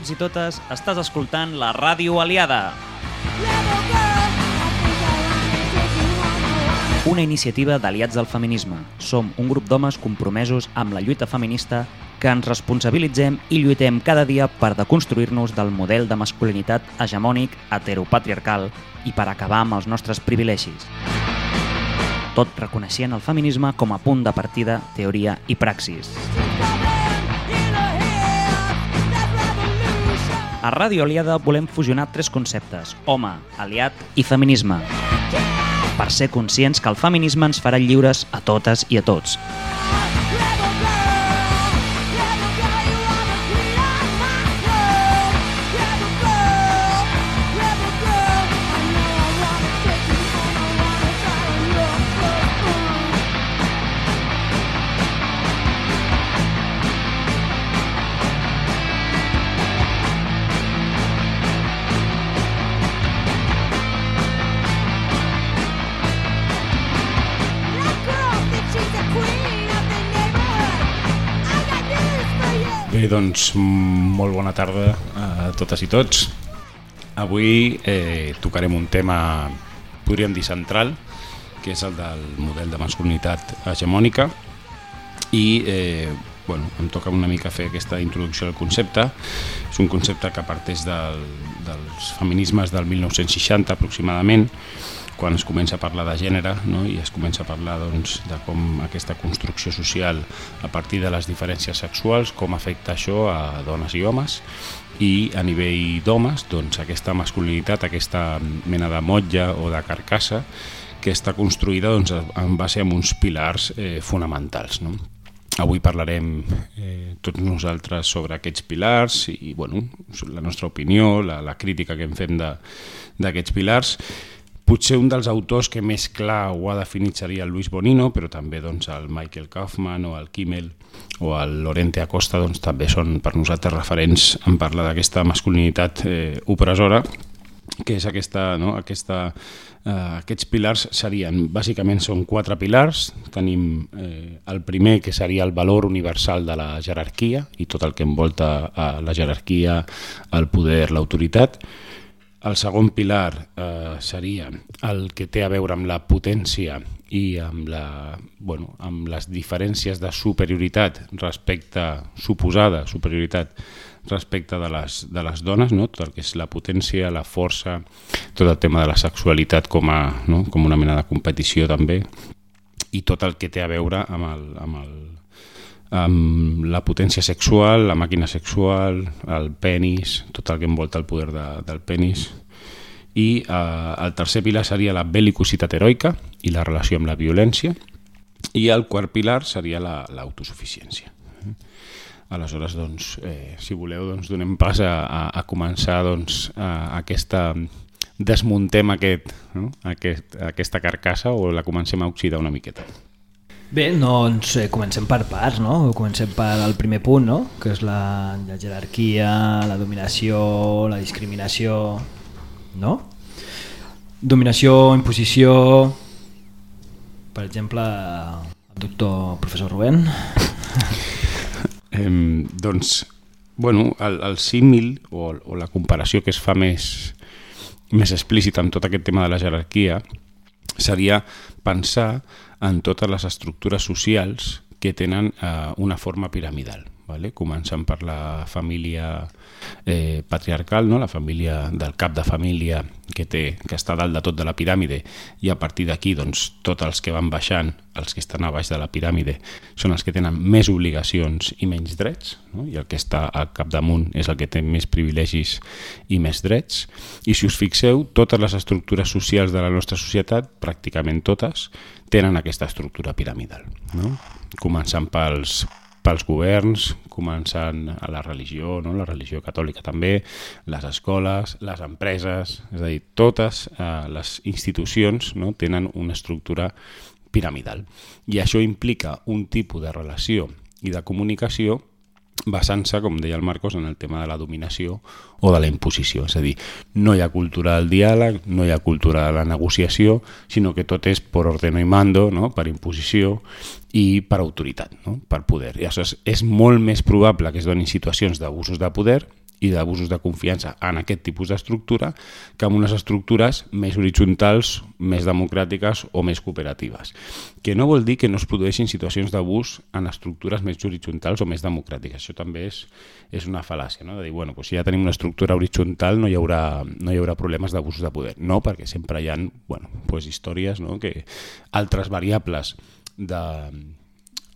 tots i totes, estàs escoltant la Ràdio Aliada. Una iniciativa d'aliats del feminisme. Som un grup d'homes compromesos amb la lluita feminista que ens responsabilitzem i lluitem cada dia per deconstruir-nos del model de masculinitat hegemònic, heteropatriarcal i per acabar amb els nostres privilegis. Tot reconeixent el feminisme com a punt de partida, teoria i praxis. A Ràdio Aliada volem fusionar tres conceptes, home, aliat i feminisme, per ser conscients que el feminisme ens farà lliures a totes i a tots. Bé, doncs, molt bona tarda a totes i tots. Avui eh, tocarem un tema, podríem dir, central, que és el del model de masculinitat hegemònica i eh, bueno, em toca una mica fer aquesta introducció al concepte. És un concepte que parteix del, dels feminismes del 1960 aproximadament, quan es comença a parlar de gènere no? i es comença a parlar doncs, de com aquesta construcció social a partir de les diferències sexuals, com afecta això a dones i homes i a nivell d'homes doncs, aquesta masculinitat, aquesta mena de motlla o de carcassa que està construïda doncs, en base a uns pilars eh, fonamentals. No? Avui parlarem eh, tots nosaltres sobre aquests pilars i bueno, la nostra opinió, la, la crítica que en fem d'aquests pilars Potser un dels autors que més clar ho ha definit seria el Luis Bonino, però també doncs, el Michael Kaufman o el Kimmel o el Lorente Acosta doncs, també són per nosaltres referents en parlar d'aquesta masculinitat eh, opressora, que és aquesta, no? aquesta, eh, aquests pilars serien, bàsicament són quatre pilars, tenim eh, el primer que seria el valor universal de la jerarquia i tot el que envolta a la jerarquia, el poder, l'autoritat, el segon pilar eh, seria el que té a veure amb la potència i amb, la, bueno, amb les diferències de superioritat respecte, suposada superioritat respecte de les, de les dones, no? tot el que és la potència, la força, tot el tema de la sexualitat com, a, no? com una mena de competició també, i tot el que té a veure amb el, amb el, amb la potència sexual, la màquina sexual, el penis, tot el que envolta el poder de, del penis. I eh, el tercer pilar seria la belicositat heroica i la relació amb la violència. I el quart pilar seria l'autosuficiència. La, Aleshores, doncs, eh, si voleu, doncs, donem pas a, a, a començar doncs, a, a aquesta desmuntem aquest, no? aquest, aquesta carcassa o la comencem a oxidar una miqueta. Bé, doncs eh, comencem per parts, no? Comencem per el primer punt, no? Que és la, la jerarquia, la dominació, la discriminació, no? Dominació, imposició... Per exemple, el doctor professor Rubén. Eh, doncs, bueno, el, el símil o, o la comparació que es fa més, més explícita amb tot aquest tema de la jerarquia seria pensar en totes les estructures socials que tenen eh, una forma piramidal vale? començant per la família eh, patriarcal, no? la família del cap de família que, té, que està dalt de tot de la piràmide i a partir d'aquí doncs, tots els que van baixant, els que estan a baix de la piràmide, són els que tenen més obligacions i menys drets no? i el que està al capdamunt és el que té més privilegis i més drets i si us fixeu, totes les estructures socials de la nostra societat, pràcticament totes, tenen aquesta estructura piramidal. No? Començant pels, pels governs, començant a la religió, no? la religió catòlica també, les escoles, les empreses, és a dir, totes eh, les institucions no? tenen una estructura piramidal. I això implica un tipus de relació i de comunicació basant-se, com deia el Marcos, en el tema de la dominació o de la imposició. És a dir, no hi ha cultura del diàleg, no hi ha cultura de la negociació, sinó que tot és per ordeno i mando, no? per imposició i per autoritat, no? per poder. I és molt més probable que es donin situacions d'abusos de poder i d'abusos de confiança en aquest tipus d'estructura que en unes estructures més horitzontals, més democràtiques o més cooperatives. Que no vol dir que no es produeixin situacions d'abús en estructures més horitzontals o més democràtiques. Això també és, és una fal·làcia, no? de dir, bueno, doncs si ja tenim una estructura horitzontal no hi haurà, no hi haurà problemes d'abusos de poder. No, perquè sempre hi ha bueno, doncs històries no? que altres variables de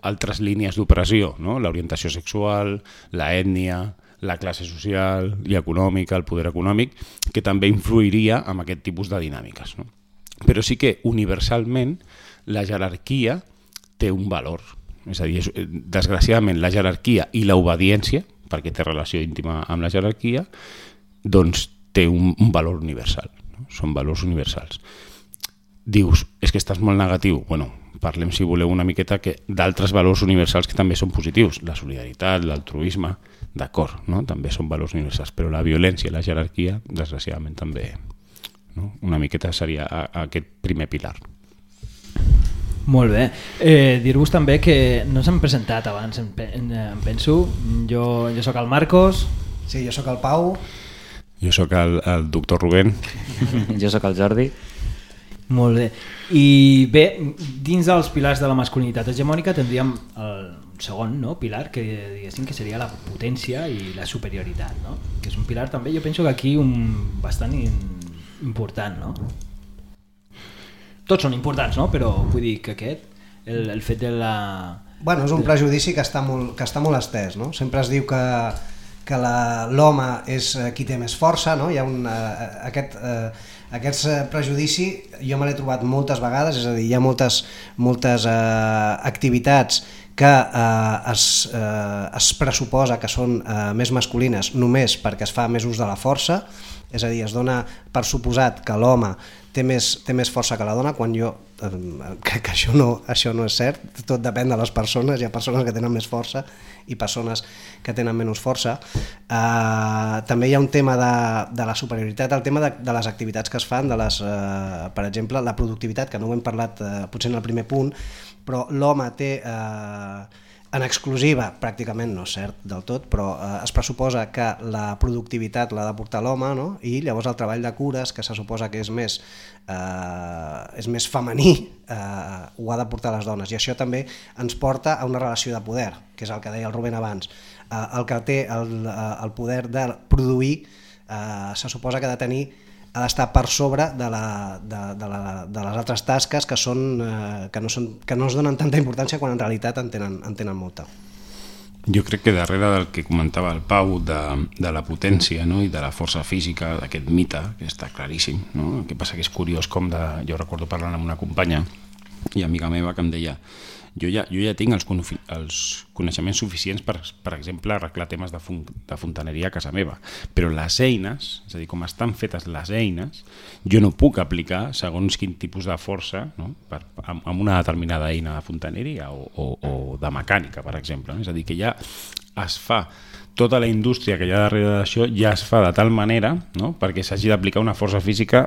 altres línies d'operació, no? l'orientació sexual, la ètnia, la classe social i econòmica, el poder econòmic, que també influiria en aquest tipus de dinàmiques. No? Però sí que universalment la jerarquia té un valor. És a dir, és, desgraciadament la jerarquia i l'obediència, perquè té relació íntima amb la jerarquia, doncs té un, un valor universal. No? Són valors universals. Dius, és que estàs molt negatiu. Bueno, parlem, si voleu, una miqueta que d'altres valors universals que també són positius. La solidaritat, l'altruisme, d'acord, no? també són valors universals, però la violència i la jerarquia, desgraciadament, també no? una miqueta seria a, a aquest primer pilar. Molt bé. Eh, Dir-vos també que no s'han presentat abans, em, em, em penso. Jo, jo sóc el Marcos. Sí, jo sóc el Pau. Jo sóc el, el doctor Rubén. jo sóc el Jordi. Molt bé. I bé, dins dels pilars de la masculinitat hegemònica tindríem el segon no? pilar, que diguéssim que seria la potència i la superioritat, no? que és un pilar també, jo penso que aquí un bastant in, important, no? Tots són importants, no? Però vull dir que aquest, el, el fet de la... Bueno, és un prejudici que està molt, que està molt estès, no? Sempre es diu que, que l'home és eh, qui té més força, no? Hi ha un, uh, aquest... Uh, aquest prejudici jo me l'he trobat moltes vegades, és a dir, hi ha moltes, moltes uh, activitats que eh, es, eh, es pressuposa que són eh, més masculines només perquè es fa més ús de la força, és a dir, es dona per suposat que l'home té més, té més força que la dona, quan jo eh, crec que això no, això no és cert, tot depèn de les persones, hi ha persones que tenen més força i persones que tenen menys força. Uh, també hi ha un tema de, de la superioritat, el tema de, de les activitats que es fan, de les, uh, per exemple, la productivitat, que no ho hem parlat uh, potser en el primer punt, però l'home té eh, en exclusiva, pràcticament no és cert del tot, però eh, es pressuposa que la productivitat l'ha de portar l'home no? i llavors el treball de cures, que se suposa que és més, eh, és més femení, eh, ho ha de portar les dones i això també ens porta a una relació de poder, que és el que deia el Rubén abans. Eh, el que té el, eh, el poder de produir eh, se suposa que ha de tenir ha d'estar per sobre de, la, de, de, la, de les altres tasques que, són, eh, que, no són, que no es donen tanta importància quan en realitat en tenen, en tenen molta. Jo crec que darrere del que comentava el Pau de, de la potència no? i de la força física, d'aquest mite, que està claríssim, no? el que passa que és curiós com de... Jo recordo parlant amb una companya i amiga meva que em deia jo ja, jo ja tinc els, els coneixements suficients per, per exemple, arreglar temes de, fun, de fontaneria a casa meva, però les eines, és a dir, com estan fetes les eines, jo no puc aplicar segons quin tipus de força no? per, amb, amb una determinada eina de fontaneria o, o, o de mecànica, per exemple. No? És a dir, que ja es fa tota la indústria que hi ha darrere d'això ja es fa de tal manera no? perquè s'hagi d'aplicar una força física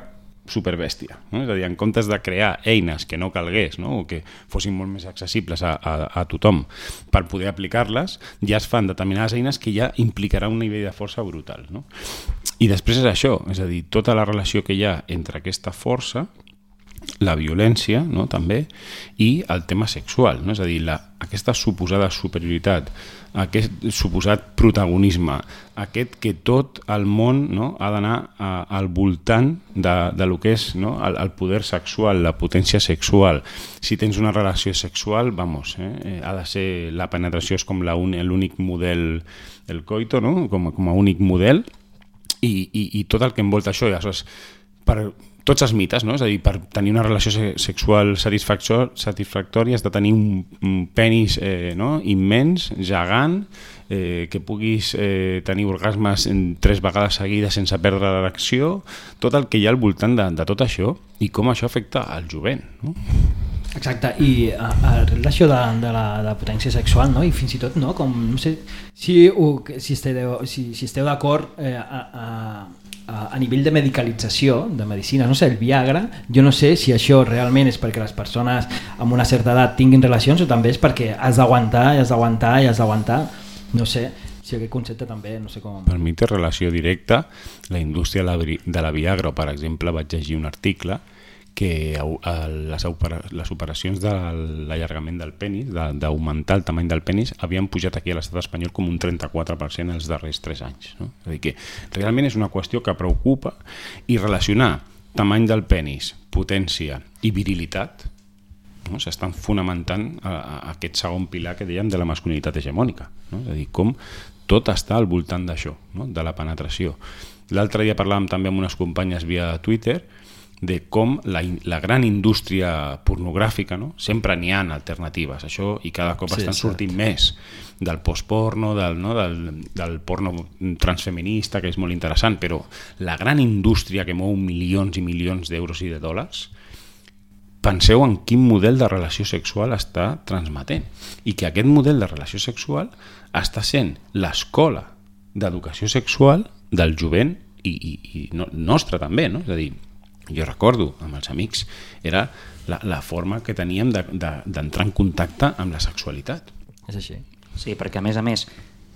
superbèstia. No? És a dir, en comptes de crear eines que no calgués no? o que fossin molt més accessibles a, a, a tothom per poder aplicar-les, ja es fan determinades eines que ja implicarà un nivell de força brutal. No? I després és això, és a dir, tota la relació que hi ha entre aquesta força la violència no, també i el tema sexual, no? és a dir, la, aquesta suposada superioritat, aquest suposat protagonisme, aquest que tot el món no, ha d'anar al voltant de, de lo que és no, el, el poder sexual, la potència sexual. Si tens una relació sexual, vamos, eh, eh ha de ser la penetració és com l'únic model, el coito, no? com, com a únic model, i, i, i tot el que envolta això, ja, per, tots els mites, no? és a dir, per tenir una relació sexual satisfactòria has de tenir un, penis eh, no? immens, gegant, eh, que puguis eh, tenir orgasmes en tres vegades seguides sense perdre l'erecció, tot el que hi ha al voltant de, de tot això i com això afecta al jovent. No? Exacte, i a, a relació de, de, la, de potència sexual, no? i fins i tot, no? com, no sé si, si esteu, si, si esteu d'acord eh, a, a, a nivell de medicalització, de medicina, no sé, el Viagra, jo no sé si això realment és perquè les persones amb una certa edat tinguin relacions o també és perquè has d'aguantar i has d'aguantar i has d'aguantar, no sé, Sí, aquest concepte també, no sé com... Per mi té relació directa la indústria de la Viagra, per exemple, vaig llegir un article que a les, les operacions de l'allargament del penis, d'augmentar el tamany del penis, havien pujat aquí a l'estat espanyol com un 34% els darrers 3 anys. No? És a dir, que realment és una qüestió que preocupa i relacionar tamany del penis, potència i virilitat no? s'estan fonamentant a, a aquest segon pilar que dèiem de la masculinitat hegemònica. No? És a dir, com tot està al voltant d'això, no? de la penetració. L'altre dia parlàvem també amb unes companyes via Twitter de com la, la gran indústria pornogràfica, no? sempre n'hi ha alternatives, això i cada cop Sí, sí, estan cert. sortint més del postporno, del, no? del, del porno transfeminista, que és molt interessant, però la gran indústria que mou milions i milions d'euros i de dòlars, penseu en quin model de relació sexual està transmetent i que aquest model de relació sexual està sent l'escola d'educació sexual del jovent i, i, i no, nostra també, no? És a dir, jo recordo amb els amics era la, la forma que teníem d'entrar de, de, en contacte amb la sexualitat. És així. Sí, perquè a més a més,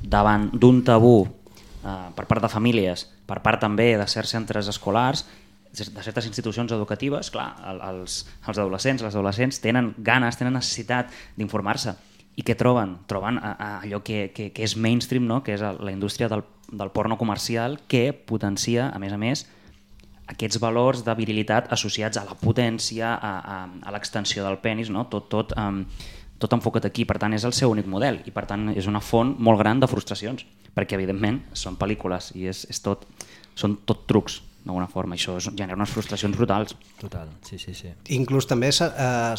davant d'un tabú eh, per part de famílies, per part també de certs centres escolars, de certes institucions educatives, clar, el- els, els adolescents, les adolescents tenen ganes, tenen necessitat d'informar-se. I què troben? Troben a, a allò que, que, que és mainstream, no? que és la indústria del, del porno comercial, que potencia, a més a més, aquests valors de virilitat associats a la potència, a, a, a l'extensió del penis, no? tot, tot, um, tot enfocat aquí. Per tant, és el seu únic model i, per tant, és una font molt gran de frustracions, perquè, evidentment, són pel·lícules i és, és tot, són tot trucs, d'alguna forma. Això és, genera unes frustracions brutals. Total, sí, sí, sí. Inclús també eh,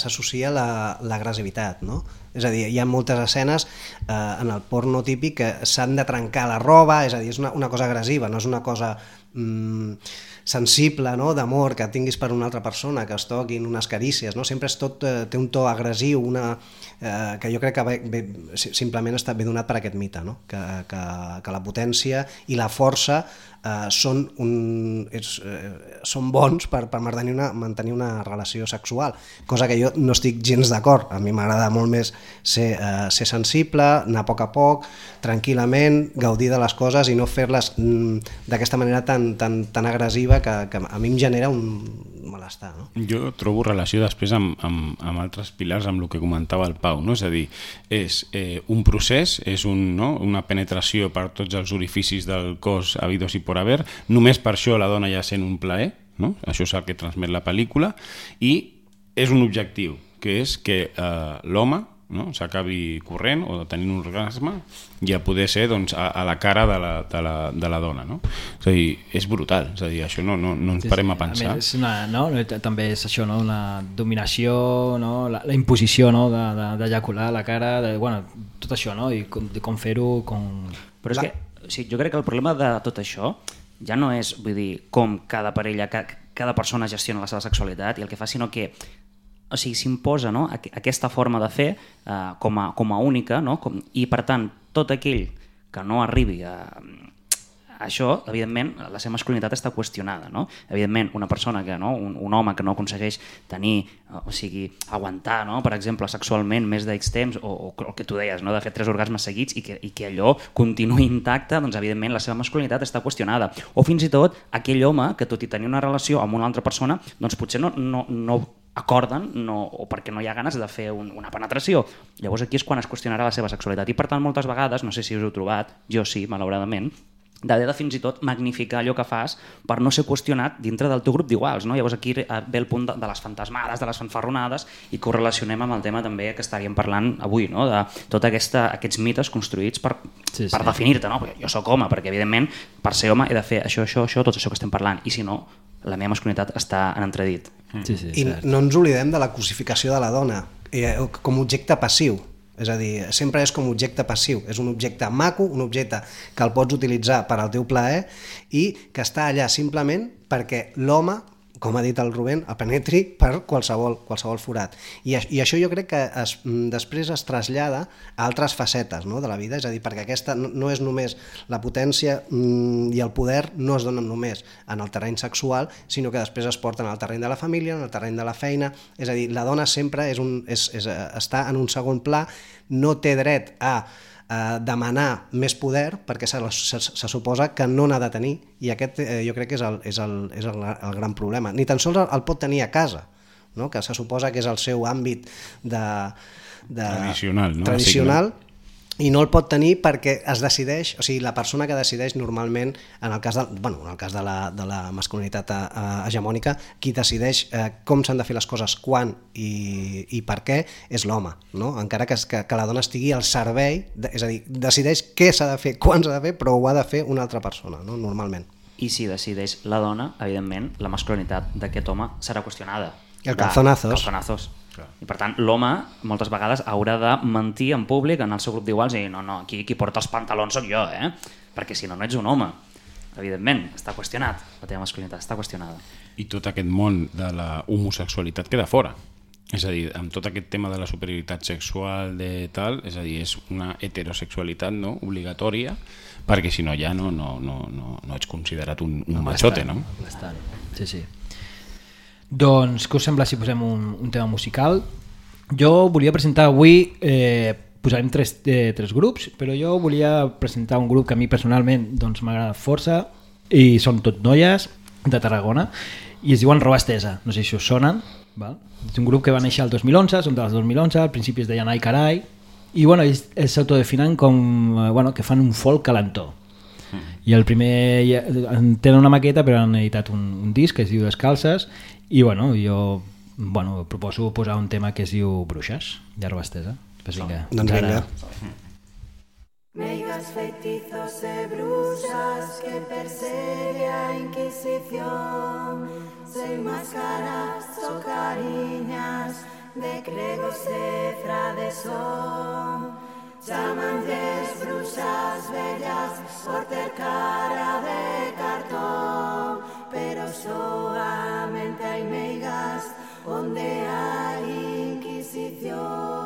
s'associa la- l'agressivitat, no? És a dir, hi ha moltes escenes eh, en el porno típic que s'han de trencar la roba, és a dir, és una, una cosa agressiva, no és una cosa mm, sensible, no? d'amor, que tinguis per una altra persona, que es toquin unes carícies, no? sempre és tot, eh, té un to agressiu, una, eh, que jo crec que ve, ve, si- simplement està ben donat per aquest mite, no? que, que, que la potència i la força eh, són, un, és, eh, són bons per, per mantenir, una, mantenir una relació sexual, cosa que jo no estic gens d'acord. A mi m'agrada molt més ser, eh, ser sensible, anar a poc a poc, tranquil·lament, gaudir de les coses i no fer-les mm, d'aquesta manera tan, tan, tan agressiva que, que a mi em genera un malestar. No? Jo trobo relació després amb, amb, amb altres pilars amb el que comentava el Pau, no? és a dir, és eh, un procés, és un, no? una penetració per tots els orificis del cos habidos i por haver, només per això la dona ja sent un plaer, no? això és el que transmet la pel·lícula, i és un objectiu, que és que eh, l'home no? s'acabi corrent o tenint un orgasme i a poder ser doncs, a, a la cara de la, de la, de la dona. No? És a dir, és brutal, és a dir, això no, no, no ens parem a pensar. més, és una, no? També és això, no? una dominació, no? la, la imposició no? de- de- d'ejacular de, la cara, de, bueno, tot això, no? i com, de com fer-ho, com... Però és La- que o sigui, jo crec que el problema de tot això ja no és, vull dir, com cada parella, ca, cada persona gestiona la seva sexualitat i el que fa, sinó que o sigui, s'imposa no? Aqu- aquesta forma de fer eh, com, a, com a única no? com, i per tant tot aquell que no arribi a, a això, evidentment, la seva masculinitat està qüestionada, no? Evidentment, una persona que, no? un, un home que no aconsegueix tenir, eh, o sigui, aguantar, no? per exemple, sexualment més d'X temps, o, o el que tu deies, no? de fer tres orgasmes seguits i que, i que allò continuï intacte, doncs evidentment la seva masculinitat està qüestionada. O fins i tot aquell home que tot i tenir una relació amb una altra persona, doncs potser no, no, no acorden no, o perquè no hi ha ganes de fer un, una penetració. Llavors aquí és quan es qüestionarà la seva sexualitat i per tant moltes vegades, no sé si us heu trobat, jo sí, malauradament, d'haver de fins i tot magnificar allò que fas per no ser qüestionat dintre del teu grup d'iguals. No? Llavors aquí eh, ve el punt de, de les fantasmades, de les fanfarronades i que ho relacionem amb el tema també que estaríem parlant avui, no? de tots aquests mites construïts per, Sí, per sí. definir-te. No? Perquè jo sóc home, perquè evidentment per ser home he de fer això, això, això, tot això que estem parlant i si no, la meva masculinitat està en entredit. Sí, sí, I cert. no ens oblidem de la cosificació de la dona eh, com a objecte passiu. És a dir, sempre és com objecte passiu. És un objecte maco, un objecte que el pots utilitzar per al teu plaer i que està allà simplement perquè l'home com ha dit el Rubén, el penetri per qualsevol, qualsevol forat. I, I això jo crec que es, mm, després es trasllada a altres facetes no, de la vida, és a dir, perquè aquesta no, no és només la potència mm, i el poder no es donen només en el terreny sexual, sinó que després es porten al terreny de la família, en el terreny de la feina, és a dir, la dona sempre és un, és, és, eh, està en un segon pla, no té dret a eh, demanar més poder perquè se, se, se suposa que no n'ha de tenir i aquest eh, jo crec que és, el, és, el, és el, el gran problema. Ni tan sols el, el pot tenir a casa, no? que se suposa que és el seu àmbit de, de, Tradicional, no? tradicional i no el pot tenir perquè es decideix, o sigui, la persona que decideix normalment, en el cas de, bueno, en el cas de la, de la masculinitat eh, hegemònica, qui decideix eh, com s'han de fer les coses, quan i, i per què, és l'home, no? encara que, que, que la dona estigui al servei, de, és a dir, decideix què s'ha de fer, quan s'ha de fer, però ho ha de fer una altra persona, no? normalment. I si decideix la dona, evidentment, la masculinitat d'aquest home serà qüestionada. El De- calzonazos. Calzonazos. I per tant, l'home moltes vegades haurà de mentir en públic en el seu grup d'iguals i no, no, aquí qui porta els pantalons sóc jo, eh? Perquè si no, no ets un home. Evidentment, està qüestionat. La teva masculinitat està qüestionada. I tot aquest món de la homosexualitat queda fora. És a dir, amb tot aquest tema de la superioritat sexual de tal, és a dir, és una heterosexualitat no? obligatòria, perquè si no ja no, no, no, no, no ets considerat un, un machote, no? Bastant, sí, sí. Doncs, què us sembla si posem un, un tema musical? Jo volia presentar avui, eh, posarem tres, eh, tres grups, però jo volia presentar un grup que a mi personalment doncs, m'agrada força i són tot noies de Tarragona i es diuen Roba Estesa, no sé si us sonen. Val? És un grup que va néixer el 2011, són del 2011, al principi es deien Ai Carai, i bueno, ells s'autodefinen com eh, bueno, que fan un folk calentó. I el primer, tenen una maqueta però han editat un, un disc que es diu Descalces i bueno, jo bueno, proposo posar un tema que es diu Bruixes, de roba estesa. Pues vinga, Doncs ara- vinga. Meigas feitizos e brusas que persegue a Inquisición Sen máscaras o cariñas de gregos e frades son Chaman tres bruxas bellas por ter cara de cartón. Pero soamente hai meigas onde hai inquisición.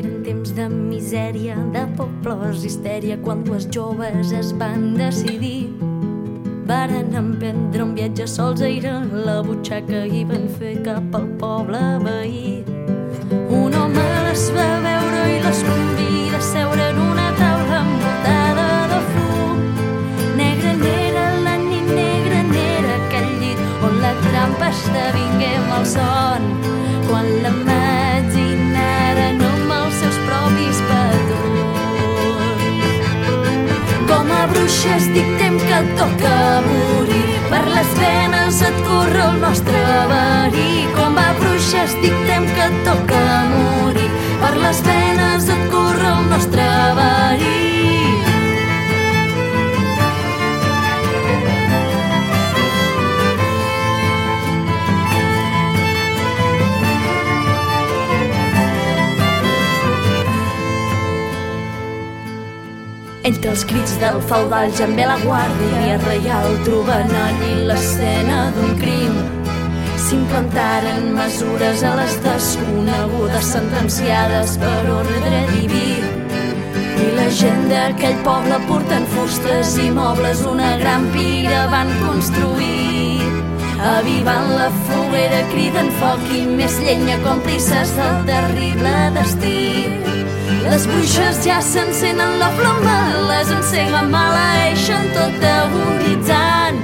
N'eren temps de misèria, de pobles, histèria, quan dues joves es van decidir. Varen emprendre un viatge sols a ir a la butxaca i van fer cap al poble veí. Un home les va veure i les convida a seure en una taula envoltada de fum. Negra n'era la nit, negra n'era aquell llit on la trampa esdevingué el son. Quan la imaginaren Bruixes dictem que et toca morir. Per les venes et corre el nostre Entre els crits del feudal ja ve la guàrdia reial trobant allí l'escena d'un crim. S'implementaren mesures a les desconegudes sentenciades per ordre diví. I la gent d'aquell poble portant fustes i mobles una gran pira van construir. Avivant la foguera criden foc i més llenya còmplices del terrible destí. Les bruixes ja s'encenen la flama, les enceguen, maleeixen tot agonitzant.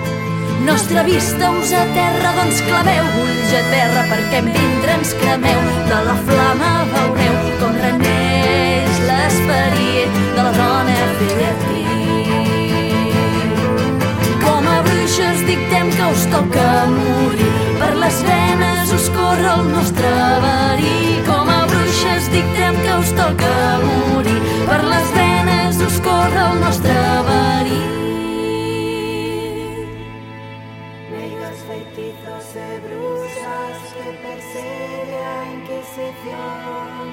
Nostra vista us a terra, doncs claveu ulls a terra perquè en vindre ens cremeu. De la flama veureu com reneix l'esperit de la dona Beatriz. Com a bruixes dictem que us toca morir, per les venes us corre el nostre verí. Com us toca morir, per les venes us corre el nostre verí. Negros feitizos de brusas que persegue a Inquisición,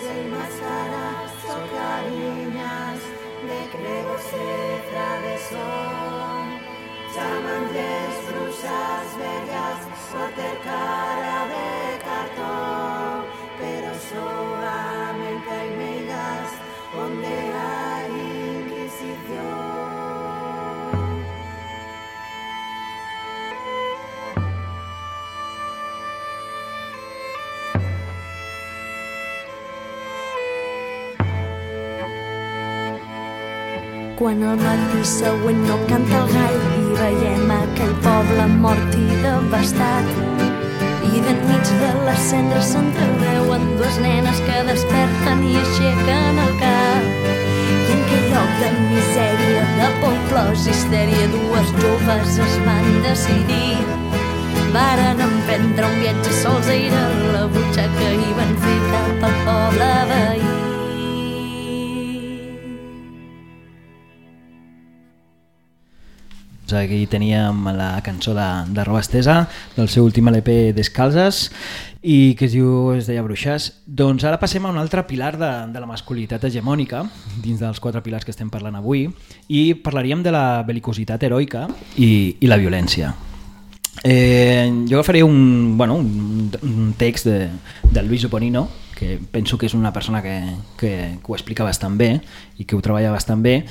se enmascaras o cariñas de gregos se travesos. Quan al matí següent no canta el gall i veiem aquell poble mort i devastat. I d'enmig de les cendres s'entreveuen dues nenes que desperten i aixequen el cap. I en aquell lloc de misèria, de por, plors histèria, dues joves es van decidir Varen emprendre un viatge sols a ir a la butxaca i van fer cap al poble veí. Doncs Aquí teníem la cançó de, de Roba Estesa, del seu últim LP Descalzes, i que es diu, es deia Bruixes. Doncs ara passem a un altre pilar de, de la masculinitat hegemònica, dins dels quatre pilars que estem parlant avui, i parlaríem de la belicositat heroica i, i la violència. Eh, jo agafaré un, bueno, un, un text de, del Luis Oponino, que penso que és una persona que, que, que ho explica bastant bé i que ho treballa bastant bé,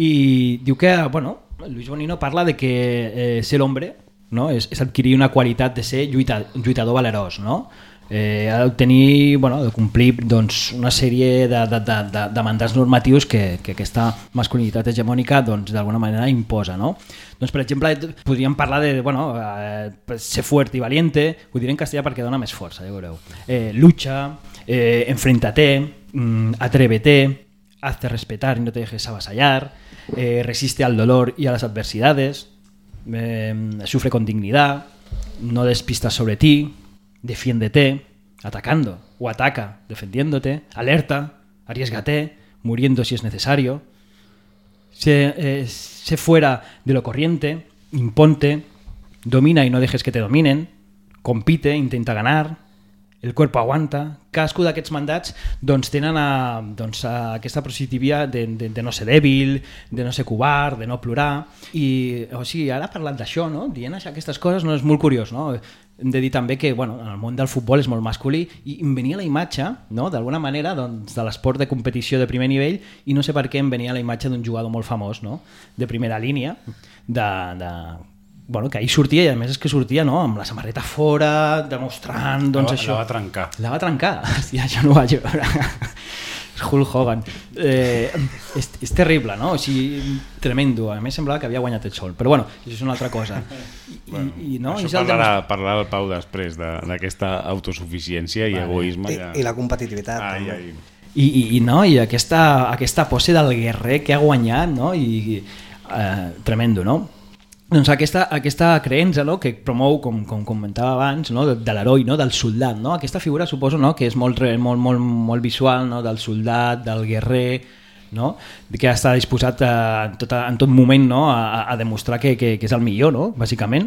i diu que, bueno, Luis Bonino parla de que eh, ser l'hombre no? és, és adquirir una qualitat de ser lluita, lluitador valerós, no? eh, ha d'obtenir, bueno, de complir doncs, una sèrie de, de, de, de, de mandats normatius que, que aquesta masculinitat hegemònica doncs, d'alguna manera imposa. No? Doncs, per exemple, podríem parlar de bueno, eh, ser fuerte i valiente, ho diré en castellà perquè dona més força, ja veureu. Eh, lucha, eh, enfréntate, mm, atrévete, hazte respetar y no te dejes avasallar, eh, resiste al dolor y a las adversidades, eh, sufre con dignidad, no despistas sobre ti, defiéndete, atacando o ataca, defendiéndote, alerta, arriesgate, muriendo si es necesario, sé, eh, sé fuera de lo corriente, imponte, domina y no dejes que te dominen, compite, intenta ganar, el cuerpo aguanta. Cadascú d'aquests mandats doncs, tenen a, doncs, a aquesta positivia de, de, de no ser dèbil, de no ser covard, de no plorar. I, o sigui, ara parlant d'això, no? dient això, aquestes coses, no és molt curiós. No? Hem de dir també que bueno, en el món del futbol és molt masculí i em venia la imatge, no? d'alguna manera, doncs, de l'esport de competició de primer nivell i no sé per què em venia la imatge d'un jugador molt famós, no? de primera línia, de, de bueno, que ahir sortia i a més és que sortia no? amb la samarreta fora, demostrant doncs, la, això. La va trencar. La va trencar, hòstia, això no ho vaig veure. Hulk Hogan. Eh, és, és terrible, no? O sigui, tremendo. A més semblava que havia guanyat el sol. Però bueno, això és una altra cosa. I, Bueno, i, no? això parlarà, demostra- parlarà el Pau després de- d'aquesta autosuficiència i egoisme. I, Ja. i la competitivitat. Ai, també. ai. I, i, i, no? I aquesta, aquesta pose del guerrer que ha guanyat, no? I, eh, tremendo, no? Doncs aquesta, aquesta creença no? que promou, com, com comentava abans, no? de, de l'heroi, no? del soldat. No? Aquesta figura suposo no? que és molt, molt, molt, molt visual, no? del soldat, del guerrer, no? que està disposat a, en, tot, en tot moment no? a, a demostrar que, que, que és el millor, no? bàsicament.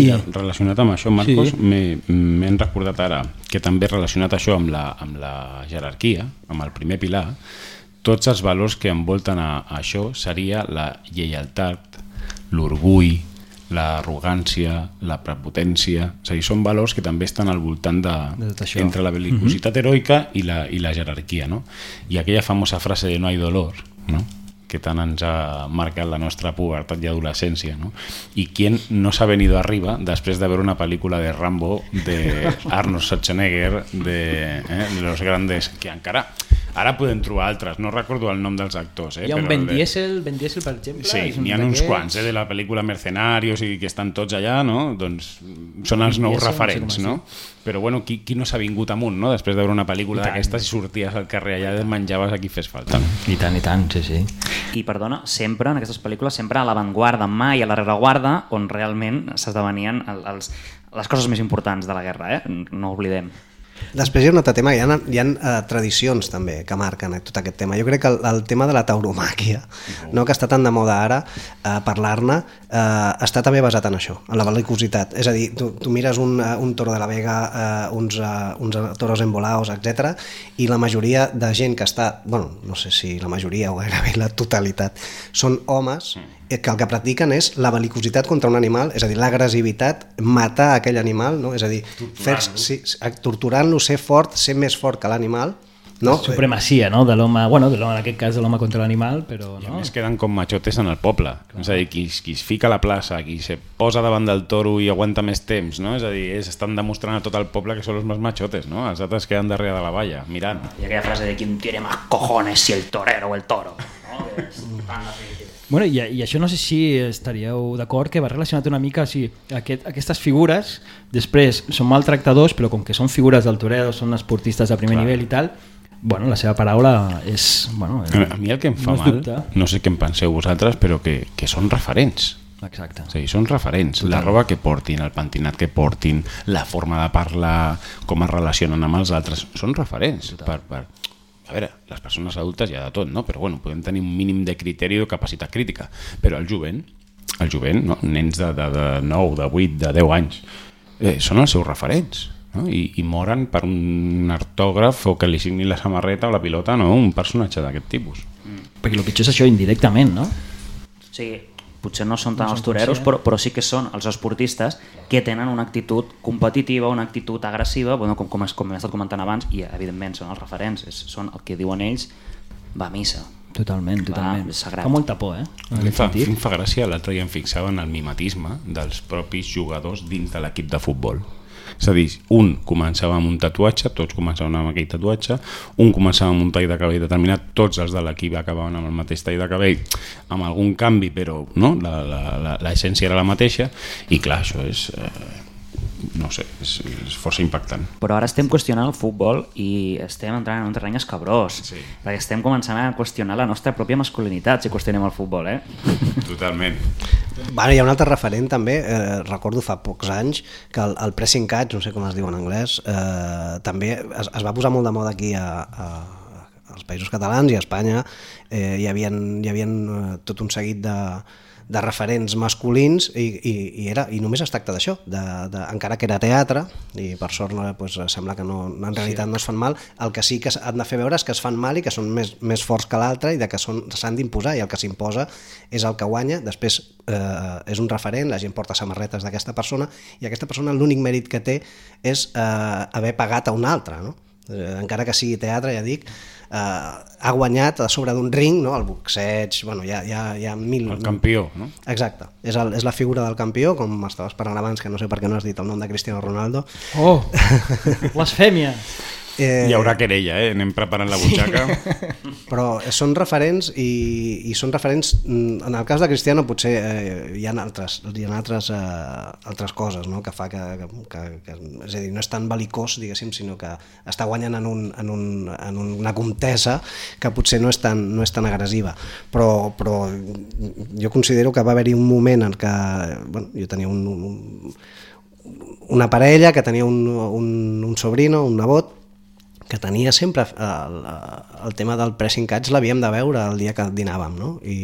I relacionat amb això, Marcos, Sí. m'he recordat ara que també relacionat això amb la, amb la jerarquia, amb el primer pilar, tots els valors que envolten a, a això seria la lleialtat, l'orgull, l'arrogància, la prepotència... És a dir, són valors que també estan al voltant de, De entre la belicositat heroica i la, i la jerarquia, no? I aquella famosa frase de no hay dolor, no? que tant ens ha marcat la nostra pubertat i adolescència, no? I qui no s'ha venido arriba després de veure una pel·lícula de Rambo de Arnold Schwarzenegger de, eh, de los grandes, que encara ara podem trobar altres, no recordo el nom dels actors, eh, Hi ha un Ben de- Diesel, Ben Diesel, per exemple. Sí, n'hi ha uns quants, eh, de la pel·lícula Mercenarios i que estan tots allà, no? Doncs són els nous Diesel, no sé referents, no? Però bueno, qui, qui no s'ha vingut amunt, no? Després de veure una pel·lícula d'aquestes i sorties al carrer allà i et menjaves a qui fes falta. I tant, i tant, sí, sí. I perdona, sempre en aquestes pel·lícules, sempre a l'avantguarda, mai a la rereguarda, on realment s'esdevenien el- els, les coses més importants de la guerra, eh? no oblidem. Després hi ha un altre tema, hi ha, hi ha uh, tradicions també que marquen tot aquest tema. Jo crec que el, el tema de la tauromàquia, no, que està tan de moda ara, uh, parlar-ne, uh, està també basat en això, en la belicositat. És a dir, tu, tu mires un, uh, un toro de la Vega, uh, uns, uh, uns toros embolaos, etc i la majoria de gent que està, bueno, no sé si la majoria o gairebé la totalitat, són homes eh, que el que practiquen és la belicositat contra un animal, és a dir, l'agressivitat, matar aquell animal, no? és a dir, fer, sí, sí, torturant-lo, ser fort, ser més fort que l'animal, no? Supremacia, no?, de l'home, bueno, de l'home, en aquest cas de l'home contra l'animal, però I a no? més queden com machotes en el poble. És a dir, qui, qui es fica a la plaça, qui se posa davant del toro i aguanta més temps, no? És a dir, és, estan demostrant a tot el poble que són els més machotes, no? Els altres queden darrere de la valla, mirant. I aquella frase de quien tiene más cojones si el torero o el toro. No? Bueno, i, I això no sé si estaríeu d'acord que va relacionat una mica, sigui, aquest, aquestes figures després són maltractadors, però com que són figures del torero, són esportistes de primer Clar. nivell i tal, bueno, la seva paraula és... Bueno, A mi el que em fa no mal, dubte. no sé què en penseu vosaltres, però que, que són referents. Exacte. Sigui, són referents. La roba que portin, el pentinat que portin, la forma de parlar, com es relacionen amb els altres, són referents. Per, per... A veure, les persones adultes hi ha de tot, no? però bueno, podem tenir un mínim de criteri o capacitat crítica. Però el jovent, el jovent no? nens de, de, de 9, de 8, de 10 anys, eh, són els seus referents. No? I, i moren per un artògraf o que li signi la samarreta o la pilota, no? un personatge d'aquest tipus. Perquè el pitjor és això indirectament, no? O sigui, potser no són tant els toreros, però, però sí que són els esportistes que tenen una actitud competitiva, una actitud agressiva, bueno, com, com, es- com hem estat comentant abans, i evidentment són els referents, és, són el que diuen ells, va a missa. Totalment, totalment. és sagrat. Fa molta por, eh? Em fa, em fa gràcia, l'altre dia em fixava en el mimetisme dels propis jugadors dins de l'equip de futbol. És a dir, un començava amb un tatuatge, tots començaven amb aquell tatuatge, un començava amb un tall de cabell determinat, tots els de l'equip acabaven amb el mateix tall de cabell, amb algun canvi, però no? l'essència era la mateixa, i clar, això és... Eh, no sé, és, és força impactant. Però ara estem qüestionant el futbol i estem entrant en un terreny escabrós, Sí. perquè estem començant a qüestionar la nostra pròpia masculinitat si qüestionem el futbol, eh? Totalment. Bueno, hi ha un altre referent també, eh, recordo fa pocs anys que el, el pressing catch, no sé com es diu en anglès, eh, també es, es va posar molt de moda aquí a, a, als països catalans i a Espanya eh, hi havia, hi havia eh, tot un seguit de, de referents masculins i, i, i, era, i només es tracta d'això, de, de, encara que era teatre i per sort no, pues, sembla que no, en realitat no es fan mal, el que sí que han de fer veure és que es fan mal i que són més, més forts que l'altre i de que s'han d'imposar i el que s'imposa és el que guanya, després eh, és un referent, la gent porta samarretes d'aquesta persona i aquesta persona l'únic mèrit que té és eh, haver pagat a un altre, no? Eh, encara que sigui teatre, ja dic, eh, ha guanyat a sobre d'un ring, no? el boxeig, bueno, hi ha, hi ha, hi ha mil... El campió, no? Exacte, és, el, és la figura del campió, com estava esperant abans, que no sé per què no has dit el nom de Cristiano Ronaldo. Oh, blasfèmia! Eh, Hi haurà querella, eh? Anem preparant la butxaca. però són referents i, i són referents mm, en el cas de Cristiano potser eh, hi ha altres, hi ha altres, eh, altres coses no? que fa que, que, que, és a dir, no és tan belicós diguéssim, sinó que està guanyant en, un, en, un, en una contesa que potser no és tan, no és tan agressiva però, però jo considero que va haver-hi un moment en què bueno, jo tenia un, un, una parella que tenia un, un, un sobrino, un nebot que tenia sempre el, el tema del pressing catch l'havíem de veure el dia que dinàvem no? I,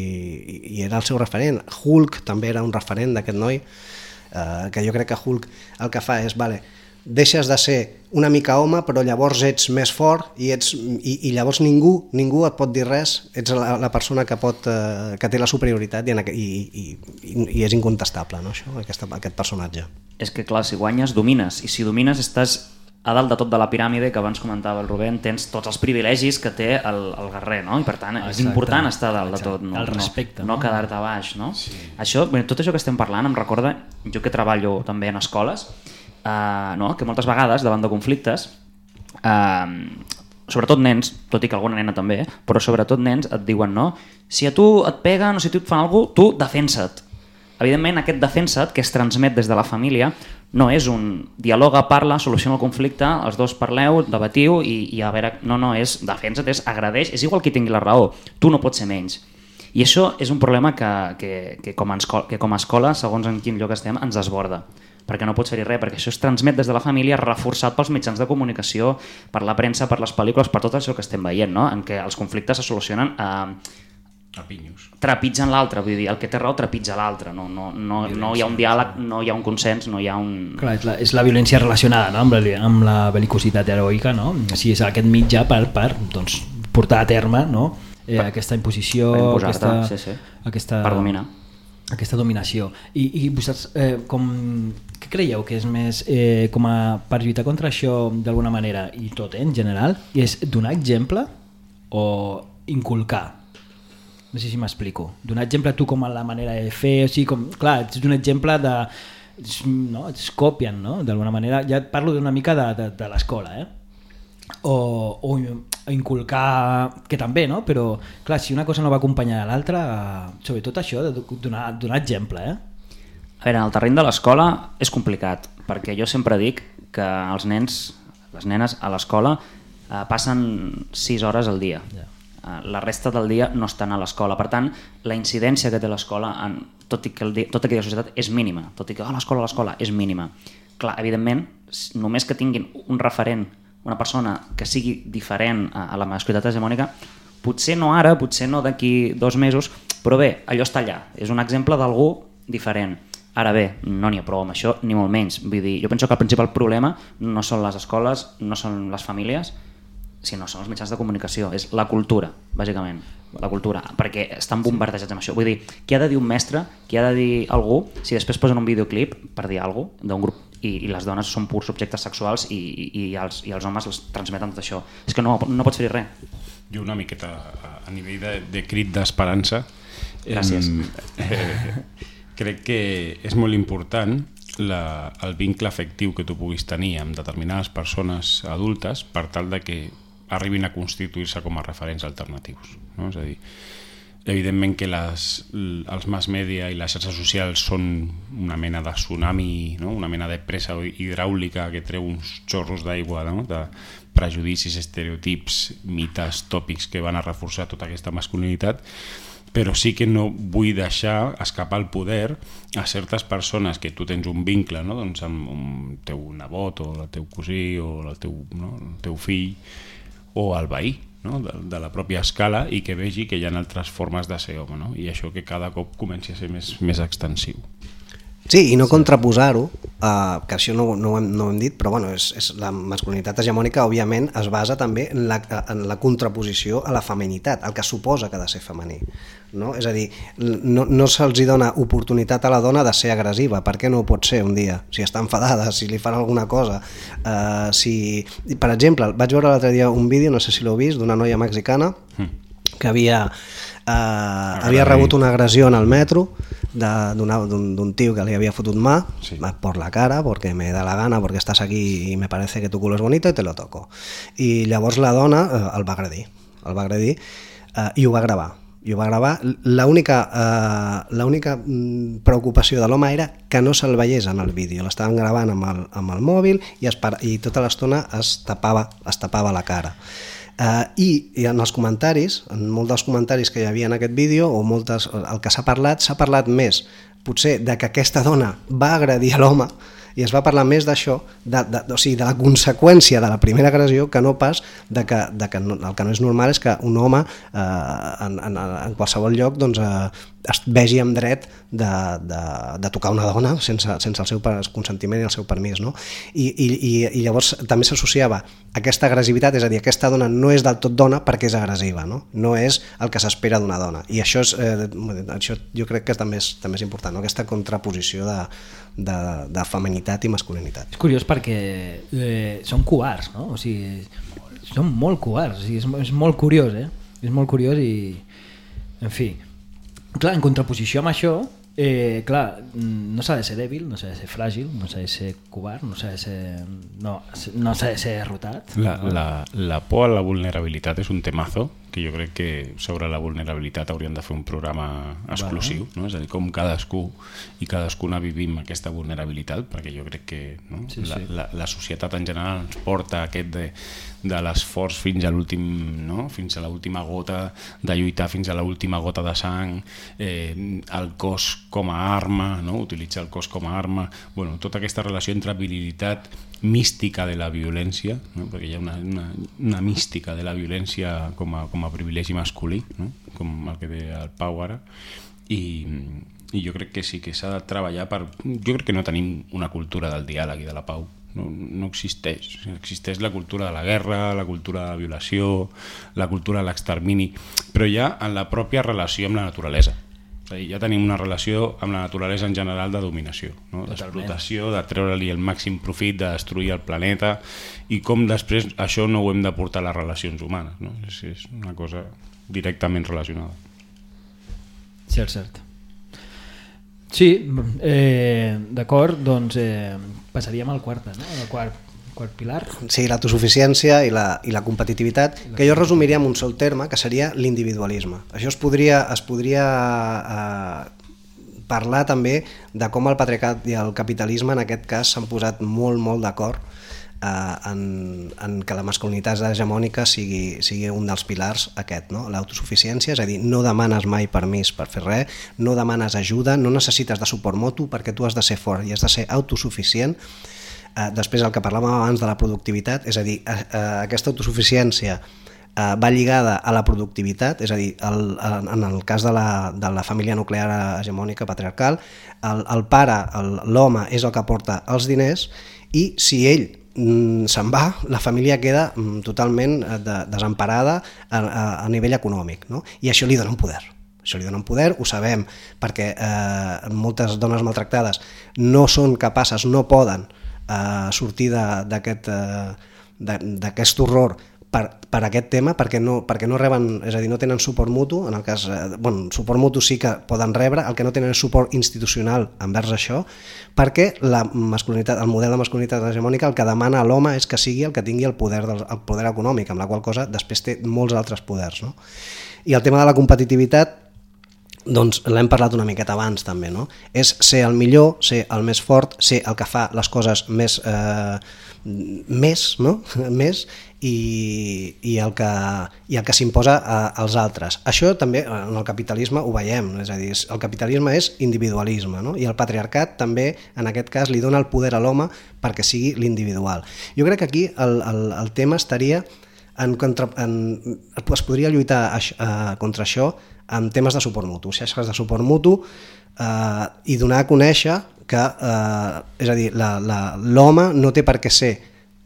i era el seu referent. Hulk també era un referent d'aquest noi eh, que jo crec que Hulk el que fa és vale, deixes de ser una mica home però llavors ets més fort i, ets, i, i llavors ningú ningú et pot dir res. Ets la, la persona que, pot, eh, que té la superioritat i, en, i, i, i, és incontestable no, això, aquesta, aquest personatge. És que clar, si guanyes, domines, i si domines estàs a dalt de tot de la piràmide que abans comentava el Rubén, tens tots els privilegis que té el, el guerrer, no? I per tant és Exacte. important estar a dalt de tot, no, El respecte, no, no no? quedar-te a baix, no? Sí. Això, bé, tot això que estem parlant em recorda, jo que treballo també en escoles, eh, no? que moltes vegades davant de conflictes eh, sobretot nens, tot i que alguna nena també, però sobretot nens et diuen no, si a tu et peguen o si a tu et fan alguna cosa, tu defensa't. Evidentment, aquest defensa't que es transmet des de la família no és un dialoga, parla, soluciona el conflicte, els dos parleu, debatiu i, i a veure, no, no, és defensa't, és agradeix, és igual qui tingui la raó, tu no pots ser menys. I això és un problema que, que, que, com, a escola, que com a escola, segons en quin lloc estem, ens desborda perquè no pots fer-hi res, perquè això es transmet des de la família reforçat pels mitjans de comunicació, per la premsa, per les pel·lícules, per tot això que estem veient, no? en què els conflictes se solucionen eh, A pinyos. trepitjant l'altre, vull dir, el que té raó trepitja l'altre, no, no, no, no hi ha un diàleg, no hi ha un consens, no hi ha un... Clar, és la, és la violència relacionada no? amb, la, amb la belicositat heroica, no? Sigui, és aquest mitjà per, per doncs, portar a terme no? eh, aquesta imposició, Per aquesta, sí, sí. aquesta, Per dominar. aquesta dominació. I, i vosaltres, eh, com, què creieu que és més eh, com a, per lluitar contra això d'alguna manera, i tot eh, en general, és donar exemple o inculcar? No sé si m'explico. Donar exemple tu com a la manera de fer, o sigui, com, clar, ets un exemple de... No, es copien, no? D'alguna manera, ja et parlo d'una mica de, de, de l'escola, eh? o, o inculcar que també, no? però clar, si una cosa no va acompanyar a l'altra sobretot això, de donar, donar exemple eh? A veure, en el terreny de l'escola és complicat, perquè jo sempre dic que els nens, les nenes a l'escola eh, passen 6 hores al dia. Ja. Eh, la resta del dia no estan a l'escola. Per tant, la incidència que té l'escola, tot i que el, di- tota aquella societat és mínima, tot i que oh, l'escola, l'escola és mínima. Clar, evidentment, només que tinguin un referent, una persona que sigui diferent a, a la masculinitat hegemònica, potser no ara, potser no d'aquí dos mesos, però bé, allò està allà. És un exemple d'algú diferent. Ara bé, no n'hi ha prou amb això, ni molt menys. Vull dir, jo penso que el principal problema no són les escoles, no són les famílies, sinó són els mitjans de comunicació, és la cultura, bàsicament, la cultura, perquè estan bombardejats amb això. Vull dir, qui ha de dir un mestre, qui ha de dir algú, si després posen un videoclip per dir alguna cosa d'un grup i, i les dones són purs objectes sexuals i, i, i, els, i els homes els transmeten tot això. És que no, no pots fer-hi res. Jo una miqueta a, a nivell de, de crit d'esperança Gràcies. em, eh, crec que és molt important la, el vincle afectiu que tu puguis tenir amb determinades persones adultes per tal de que arribin a constituir-se com a referents alternatius. No? És a dir, evidentment que les, els mass media i les xarxes socials són una mena de tsunami, no? una mena de pressa hidràulica que treu uns xorros d'aigua no? de prejudicis, estereotips, mites, tòpics que van a reforçar tota aquesta masculinitat però sí que no vull deixar escapar el poder a certes persones que tu tens un vincle no? doncs amb un teu nebot o el teu cosí o el teu, no? el teu fill o el veí no? de, de la pròpia escala i que vegi que hi ha altres formes de ser home no? i això que cada cop comenci a ser més, més extensiu. Sí, i no contraposar-ho, eh, que això no, no, ho hem, no ho hem dit, però bueno, és, és la masculinitat hegemònica, òbviament, es basa també en la, en la contraposició a la feminitat, el que suposa que ha de ser femení. No? És a dir, no, no se'ls dona oportunitat a la dona de ser agressiva, per què no ho pot ser un dia? Si està enfadada, si li fan alguna cosa. Eh, si... Per exemple, vaig veure l'altre dia un vídeo, no sé si l'heu vist, d'una noia mexicana que havia, eh, havia rebut una agressió en el metro d'un tío que le había fotut mà Sí. por la cara porque me da la gana porque estás aquí y me parece que tu culo es bonito y te lo toco. I llavors la dona eh, el va agredir el va agredir eh, i ho va gravar. I ho va gravar. L'única eh, mm, preocupació de l'home era que no se'l veiés en el vídeo. L'estaven gravant amb el, amb el mòbil i, es, i tota l'estona es tapava, es tapava la cara Uh, i, I en els comentaris, en molts dels comentaris que hi havia en aquest vídeo, o moltes, el que s'ha parlat, s'ha parlat més potser de que aquesta dona va agredir a l'home i es va parlar més d'això, de, de, o sigui, de la conseqüència de la primera agressió que no pas de que, de que no, el que no és normal és que un home eh, en, en, en qualsevol lloc doncs, eh, es vegi amb dret de, de, de tocar una dona sense, sense el seu consentiment i el seu permís. No? I, i, I llavors també s'associava aquesta agressivitat, és a dir, aquesta dona no és del tot dona perquè és agressiva, no, no és el que s'espera d'una dona. I això, és, eh, això jo crec que també és, també és important, no? aquesta contraposició de, de, de feminitat i masculinitat. És curiós perquè eh, són covards, no? O sigui, són molt covards, o sigui, és, és molt curiós, eh? És molt curiós i... En fi, clar, en contraposició amb això, eh, clar, mm, no s'ha de ser dèbil, no s'ha de ser fràgil, no s'ha de ser covard, no s'ha de ser... No, no s'ha de ser derrotat. La, la, la por a la vulnerabilitat és un temazo que jo crec que sobre la vulnerabilitat hauríem de fer un programa exclusiu, no? és a dir, com cadascú i cadascuna vivim aquesta vulnerabilitat, perquè jo crec que no? Sí, la, sí. la, la societat en general ens porta a aquest de, de l'esforç fins a l'últim no? fins a l'última gota de lluitar fins a l'última gota de sang eh, el cos com a arma no? utilitzar el cos com a arma bueno, tota aquesta relació entre virilitat mística de la violència no? perquè hi ha una, una, una mística de la violència com a, com a privilegi masculí no? com el que deia el Pau ara i, i jo crec que sí que s'ha de treballar per... Jo crec que no tenim una cultura del diàleg i de la pau, no, no existeix. Existeix la cultura de la guerra, la cultura de la violació, la cultura de l'extermini, però ja en la pròpia relació amb la naturalesa. És a dir, ja tenim una relació amb la naturalesa en general de dominació, no? d'explotació, de treure-li el màxim profit, de destruir el planeta, i com després això no ho hem de portar a les relacions humanes. No? És, és una cosa directament relacionada. Cert, cert. Sí, eh, d'acord, doncs eh, passaríem al quart, no? Al quart, quart pilar. Sí, l'autosuficiència i, la, i la competitivitat, que jo resumiria en un sol terme, que seria l'individualisme. Això es podria, es podria eh, parlar també de com el patriarcat i el capitalisme en aquest cas s'han posat molt, molt d'acord eh, en, en que la masculinitat hegemònica sigui, sigui un dels pilars aquest, no? l'autosuficiència, és a dir, no demanes mai permís per fer res, no demanes ajuda, no necessites de suport motu perquè tu has de ser fort i has de ser autosuficient, eh, després el que parlàvem abans de la productivitat, és a dir, eh, eh, aquesta autosuficiència eh, va lligada a la productivitat, és a dir, el, en el cas de la, de la família nuclear hegemònica patriarcal, el, el pare, l'home, és el que porta els diners i si ell se'n va, la família queda mm, totalment eh, de, desemparada a, a, a nivell econòmic, no? i això li dona un poder. Això li dona un poder, ho sabem, perquè eh, moltes dones maltractades no són capaces, no poden eh, sortir d'aquest eh, d'aquest horror per, per aquest tema perquè no, perquè no reben, és a dir, no tenen suport mutu, en el cas, eh, bueno, suport mutu sí que poden rebre, el que no tenen és suport institucional envers això, perquè la masculinitat, el model de masculinitat hegemònica el que demana a l'home és que sigui el que tingui el poder, del, el poder econòmic, amb la qual cosa després té molts altres poders. No? I el tema de la competitivitat, doncs l'hem parlat una miqueta abans també, no? És ser el millor, ser el més fort, ser el que fa les coses més, eh, més, no? més i, i el que, i el que s'imposa als altres. Això també en el capitalisme ho veiem, és a dir, el capitalisme és individualisme no? i el patriarcat també en aquest cas li dona el poder a l'home perquè sigui l'individual. Jo crec que aquí el, el, el tema estaria en contra, en, es podria lluitar a, a, contra això amb temes de suport mutu, xarxes de suport mutu eh, i donar a conèixer que, eh, és a dir, l'home no té per què ser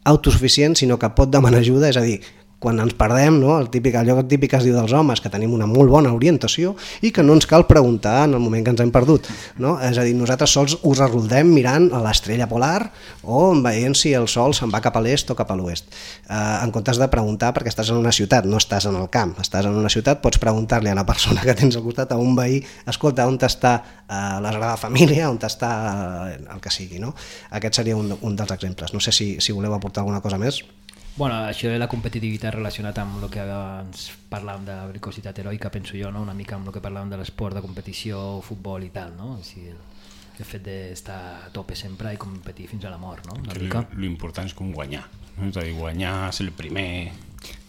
autosuficient, sinó que pot demanar ajuda, és a dir, quan ens perdem, no? el típic, allò típic que es diu dels homes, que tenim una molt bona orientació i que no ens cal preguntar en el moment que ens hem perdut. No? És a dir, nosaltres sols us arroldem mirant a l'estrella polar o veient si el sol se'n va cap a l'est o cap a l'oest. Eh, en comptes de preguntar perquè estàs en una ciutat, no estàs en el camp, estàs en una ciutat, pots preguntar-li a la persona que tens al costat, a un veí, escolta, on està eh, la Sagrada Família, on està eh, el que sigui. No? Aquest seria un, un dels exemples. No sé si, si voleu aportar alguna cosa més. Bueno, això de la competitivitat relacionat amb el que abans parlàvem de la bricositat heroica, penso jo, no? una mica amb el que parlàvem de l'esport, de competició, futbol i tal, no? O sigui, el, el fet d'estar a tope sempre i competir fins a la mort, no? Una mica. L'important és com guanyar, no? és a dir, guanyar, ser el primer...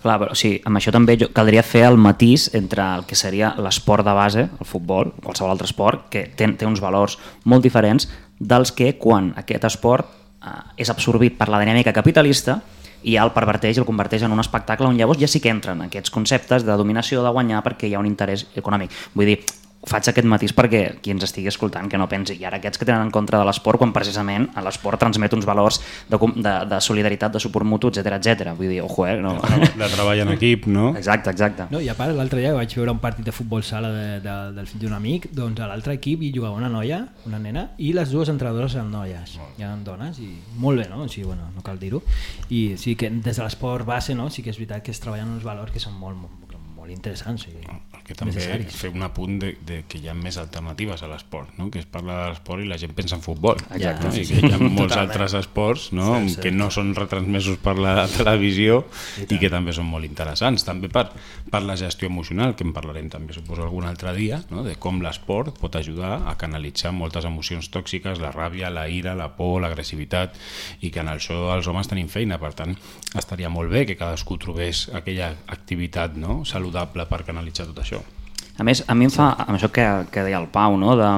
Clar, però sí, amb això també caldria fer el matís entre el que seria l'esport de base, el futbol, qualsevol altre esport, que té, té uns valors molt diferents dels que quan aquest esport eh, és absorbit per la dinàmica capitalista i ja el perverteix i el converteix en un espectacle on llavors ja sí que entren aquests conceptes de dominació, de guanyar, perquè hi ha un interès econòmic. Vull dir, faig aquest matís perquè qui ens estigui escoltant que no pensi, i ara aquests que tenen en contra de l'esport quan precisament l'esport transmet uns valors de, de, de solidaritat, de suport mutu, etc etc. Vull dir, ojo, eh? No. De, de treball en equip, no? Exacte, exacte. No, I a part, l'altre dia vaig veure un partit de futbol sala de, de, del fill d'un amic, doncs a l'altre equip hi jugava una noia, una nena, i les dues entrenadores eren noies, hi ha dones, i molt bé, no? O sigui, bueno, no cal dir-ho. I sí que des de l'esport base, no? sí que és veritat que es treballen uns valors que són molt, molt, molt interessants. Sí que també fer un apunt de, de que hi ha més alternatives a l'esport, no? que es parla de l'esport i la gent pensa en futbol. Exacte. No? I que hi ha molts Totalment. altres esports no? Sí, sí. que no són retransmesos per la televisió i, i que també són molt interessants. També per, per la gestió emocional, que en parlarem també suposo algun altre dia, no? de com l'esport pot ajudar a canalitzar moltes emocions tòxiques, la ràbia, la ira, la por, l'agressivitat, i que en això els homes tenim feina. Per tant, estaria molt bé que cadascú trobés aquella activitat no? saludable per canalitzar tot això. A més, a mi em fa, amb això que, que deia el Pau, no? de,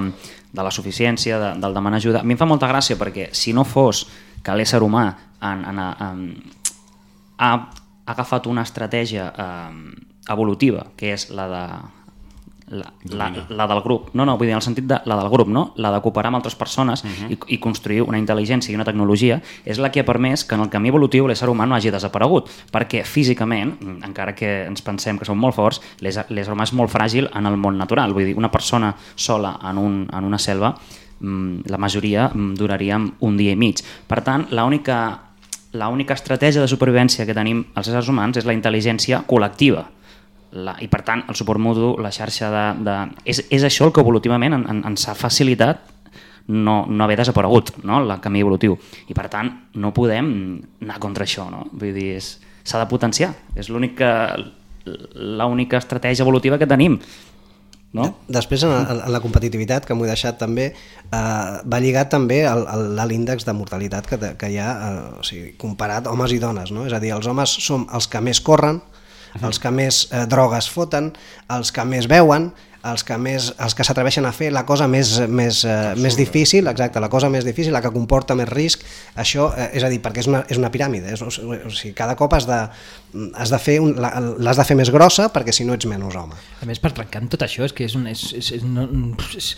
de la suficiència, de, del demanar ajuda, a mi em fa molta gràcia perquè si no fos que l'ésser humà en, en, en, ha agafat una estratègia eh, evolutiva, que és la de la, la, la del grup, no, no, vull dir en el sentit de la del grup, no? la de cooperar amb altres persones uh -huh. i, i construir una intel·ligència i una tecnologia, és la que ha permès que en el camí evolutiu l'ésser humà no hagi desaparegut, perquè físicament, encara que ens pensem que som molt forts, l'ésser humà és molt fràgil en el món natural, vull dir, una persona sola en, un, en una selva, mm, la majoria mm, duraríem un dia i mig. Per tant, l'única estratègia de supervivència que tenim els éssers humans és la intel·ligència col·lectiva, la, i per tant el suport mutu, la xarxa de... de és, és això el que evolutivament en, en, ens ha facilitat no, no haver desaparegut no? el camí evolutiu. I per tant, no podem anar contra això. No? Vull dir, s'ha de potenciar. És l'única l'única estratègia evolutiva que tenim. No? Després, en, la- en la competitivitat, que m'ho he deixat també, eh, va lligat també al, a l'índex de mortalitat que, que hi ha, eh, o sigui, comparat homes i dones. No? És a dir, els homes som els que més corren, els que més eh, drogues foten, els que més beuen, els que més els que s'atreveixen a fer la cosa més, més, eh, més difícil, exacte, la cosa més difícil, la que comporta més risc, això, eh, és a dir, perquè és una, és una piràmide, és, o sigui, cada cop has de, has de fer un- l'has de fer més grossa perquè si no ets menys home. A més, per trencar amb tot això, és que és, un, és, és, és, no, és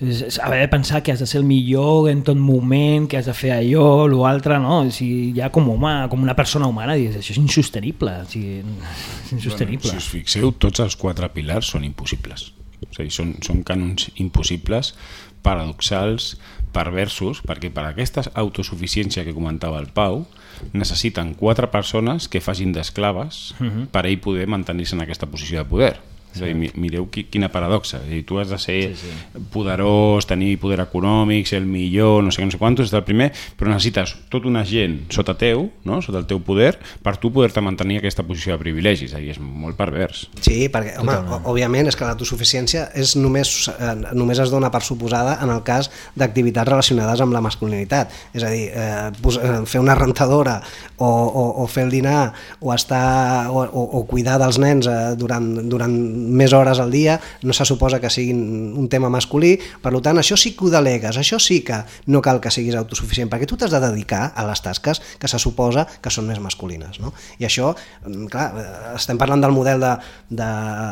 haver de pensar que has de ser el millor en tot moment, que has de fer allò, l'altre, no? Si ja com home, com una persona humana, dius, això és insostenible, o sigui, és insostenible. Bueno, si us fixeu, tots els quatre pilars són impossibles. O sigui, són, són cànons impossibles, paradoxals, perversos, perquè per aquesta autosuficiència que comentava el Pau, necessiten quatre persones que facin d'esclaves uh -huh. per ell poder mantenir-se en aquesta posició de poder. És a dir, mi- mireu qui, quina paradoxa. És dir, tu has de ser sí, sí. poderós, tenir poder econòmic, ser el millor, no sé què, no sé quantos, és el primer, però necessites tota una gent sota teu, no? sota el teu poder, per tu poder-te mantenir aquesta posició de privilegi. És a dir, és molt pervers. Sí, perquè, home, o- òbviament és que l'autosuficiència és només, eh, només es dona per suposada en el cas d'activitats relacionades amb la masculinitat. És a dir, eh, eh, fer una rentadora o, o, o fer el dinar o, estar, o, o, o cuidar dels nens eh, durant, durant més hores al dia no se suposa que siguin un tema masculí, per tant això sí que ho delegues, això sí que no cal que siguis autosuficient, perquè tu t'has de dedicar a les tasques que se suposa que són més masculines. No? I això, mm, clar, eh, estem parlant del model de, de,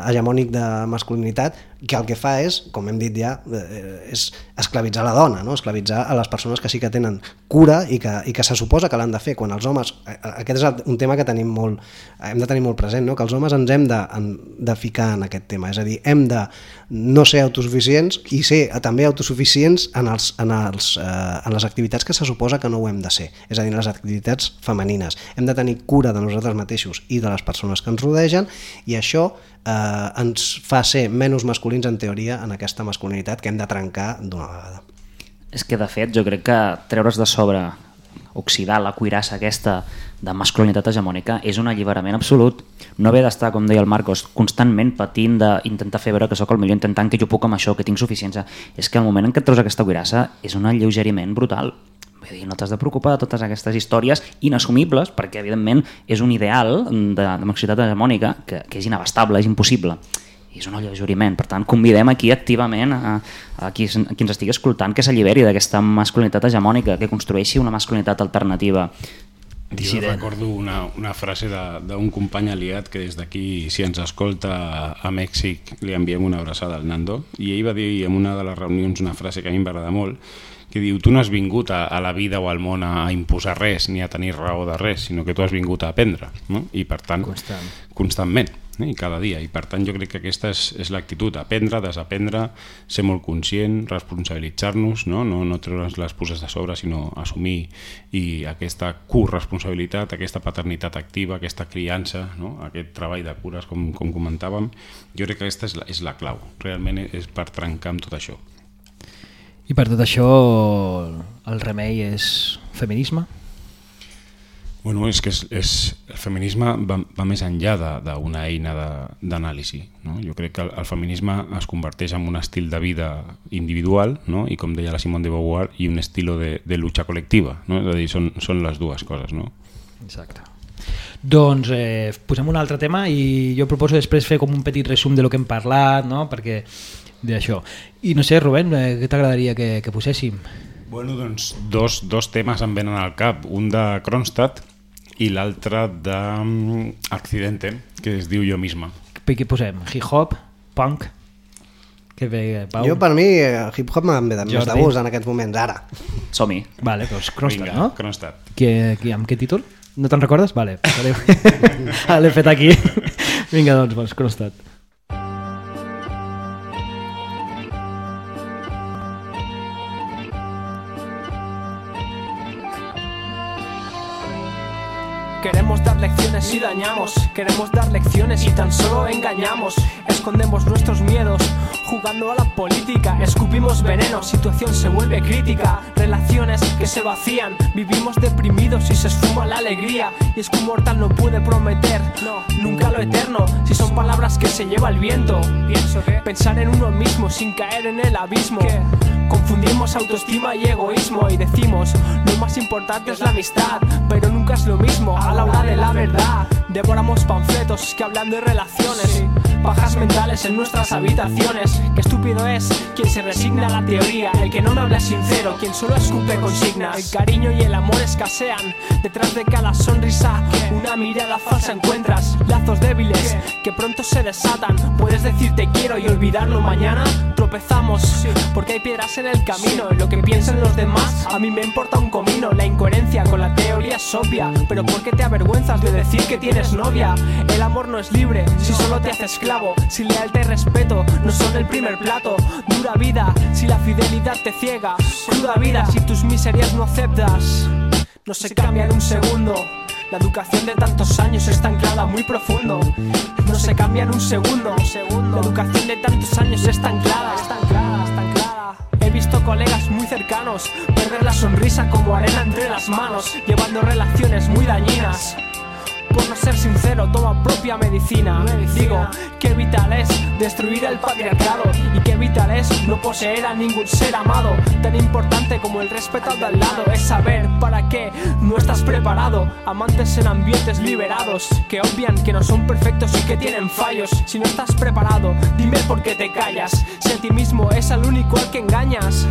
hegemònic de masculinitat que el que fa és, com hem dit ja, eh, és esclavitzar la dona, no? esclavitzar a les persones que sí que tenen cura i que, i que se suposa que l'han de fer, quan els homes, eh, aquest és un tema que tenim molt, hem de tenir molt present, no? que els homes ens hem de, de ficar en aquest tema, és a dir, hem de no ser autosuficients i ser eh, també autosuficients en, els, en, els, eh, en les activitats que se suposa que no ho hem de ser, és a dir, les activitats femenines. Hem de tenir cura de nosaltres mateixos i de les persones que ens rodegen i això eh, ens fa ser menys masculins en teoria en aquesta masculinitat que hem de trencar d'una vegada. És que, de fet, jo crec que treure's de sobre, oxidar la cuirassa aquesta de masculinitat hegemònica és un alliberament absolut. No haver d'estar, com deia el Marcos, constantment patint d'intentar fer veure que sóc el millor, intentant que jo puc amb això, que tinc suficiència. És que el moment en què et treus aquesta cuirassa és un alleugeriment brutal. Vull dir, no t'has de preocupar de totes aquestes històries inassumibles, perquè evidentment és un ideal de, de masculinitat hegemònica que, que és inabastable, és impossible i és un alleugeriment. Per tant, convidem aquí activament a, a, qui, a qui ens estigui escoltant que s'alliberi d'aquesta masculinitat hegemònica, que construeixi una masculinitat alternativa. Jo recordo una, una frase de- d'un company aliat que des d'aquí, si ens escolta a Mèxic, li enviem una abraçada al Nando, i ell va dir en una de les reunions una frase que a mi m'agrada molt, que diu, tu no has vingut a, a la vida o al món a imposar res, ni a tenir raó de res, sinó que tu has vingut a aprendre, no? i per tant, Constant. constantment, eh? i cada dia, i per tant jo crec que aquesta és, és l'actitud, aprendre, desaprendre, ser molt conscient, responsabilitzar-nos, no? No, no treure'ns les puces de sobre, sinó assumir i aquesta corresponsabilitat, aquesta paternitat activa, aquesta criança, no? aquest treball de cures, com, com comentàvem, jo crec que aquesta és la, és la clau, realment és per trencar amb tot això. I per tot això el remei és feminisme? Bueno, és que és, és, el feminisme va, va més enllà d'una eina d'anàlisi. No? Jo crec que el, el feminisme es converteix en un estil de vida individual no? i, com deia la Simone de Beauvoir, i un estilo de, de lucha col·lectiva. No? És a dir, són, són les dues coses. No? Exacte. Doncs eh, posem un altre tema i jo proposo després fer com un petit resum de lo que hem parlat, no? perquè d'això. I no sé, Rubén, eh, què t'agradaria que, que poséssim? Bueno, doncs dos, dos temes em venen al cap. Un de Kronstadt i l'altre d'Accidente, que es diu Jo misma. Per què posem? Hip-hop? Punk? Que bé, Pau? Jo per mi eh, hip-hop m'en ve de, més de gust en aquests moments, ara. Som-hi. Vale, doncs Kronstadt, Vinga, no? Kronstadt. Que, que, amb què títol? No te'n recordes? Vale, l'he fet aquí. Vinga, doncs, doncs, Kronstadt. Y dañamos, queremos dar lecciones y tan solo engañamos. Escondemos nuestros miedos, jugando a la política. Escupimos veneno, situación se vuelve crítica. Relaciones que se vacían, vivimos deprimidos y se esfuma la alegría. Y es que un mortal no puede prometer, no, nunca lo eterno. Si son palabras que se lleva el viento, pienso que pensar en uno mismo sin caer en el abismo. Confundimos autoestima y egoísmo y decimos lo más importante es la amistad, pero nunca es lo mismo a la hora de la verdad. Devoramos panfletos que hablan de relaciones, pajas mentales en nuestras habitaciones. Qué estúpido es quien se resigna a la teoría, el que no me habla sincero, quien solo escupe consignas. El cariño y el amor escasean, detrás de cada sonrisa una mirada falsa encuentras. Lazos débiles que pronto se desatan. Puedes decir te quiero y olvidarlo mañana. Tropezamos porque hay piedras en el camino. Lo que piensan los demás, a mí me importa un comino. La incoherencia con la teoría es obvia. Pero ¿por qué te avergüenzas de decir que tienes novia? El amor no es libre si solo te hace esclavo. Si lealtad y respeto no son el primer plato. Dura vida si la fidelidad te ciega. Cruda vida si tus miserias no aceptas. No se cambia en un segundo. La educación de tantos años está anclada muy profundo. No se cambia en un segundo. La educación de tantos años está está anclada. He visto colegas muy cercanos perder la sonrisa como arena entre las manos, llevando relaciones muy dañinas. Por no ser sincero, toma propia medicina. Digo, qué vital es destruir el patriarcado y qué vital es no poseer a ningún ser amado. Tan importante como el respeto al de al lado es saber para qué no estás preparado. Amantes en ambientes liberados que obvian que no son perfectos y que tienen fallos. Si no estás preparado, dime por qué te callas. Si a ti mismo es al único al que engañas.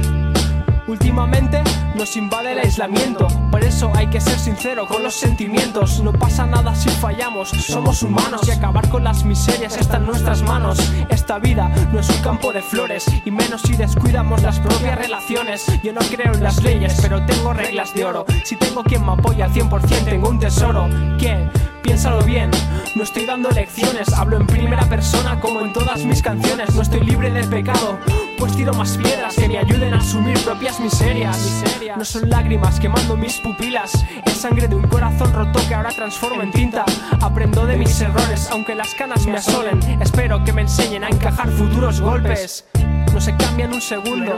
Últimamente nos invade el aislamiento, por eso hay que ser sincero con los sentimientos. No pasa nada si fallamos, somos humanos y acabar con las miserias está en nuestras manos. Esta vida no es un campo de flores y menos si descuidamos las propias relaciones. Yo no creo en las leyes, pero tengo reglas de oro. Si tengo quien me apoya al 100%, tengo un tesoro. ¿Quién? Piénsalo bien, no estoy dando lecciones, hablo en primera persona como en todas mis canciones. No estoy libre del pecado, pues tiro más piedras que me ayuden a asumir propias miserias. No son lágrimas quemando mis pupilas, es sangre de un corazón roto que ahora transformo en tinta. Aprendo de mis errores, aunque las canas me asolen. Espero que me enseñen a encajar futuros golpes. No se cambia en un segundo.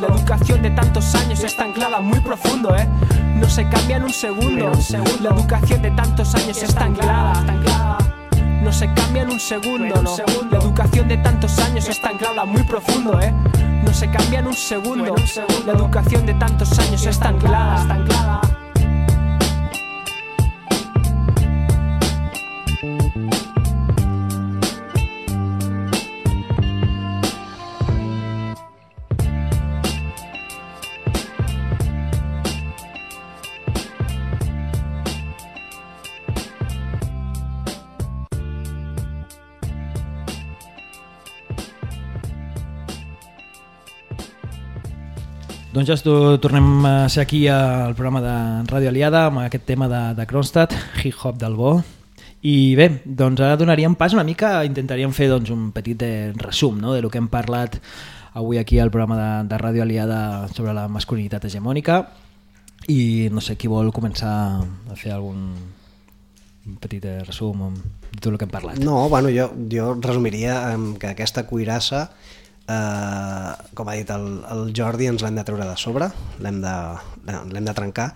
La educación de tantos años está anclada muy profundo, ¿eh? No se cambia en un segundo. La educación de tantos años está anclada. No se cambia en un segundo. La educación de tantos años está anclada muy profundo, ¿eh? No se cambia en un segundo. La educación de tantos años está anclada. Está anclada. Doncs ja tornem a ser aquí al programa de Ràdio Aliada amb aquest tema de, de Kronstadt, Hip Hop del Bo. I bé, doncs ara donaríem pas una mica, intentaríem fer doncs, un petit eh, resum no? de lo que hem parlat avui aquí al programa de, de Ràdio Aliada sobre la masculinitat hegemònica i no sé qui vol començar a fer algun un petit eh, resum de tot el que hem parlat. No, bueno, jo, jo resumiria que aquesta cuirassa, eh, com ha dit el, el Jordi, ens l'hem de treure de sobre, l'hem de, de trencar,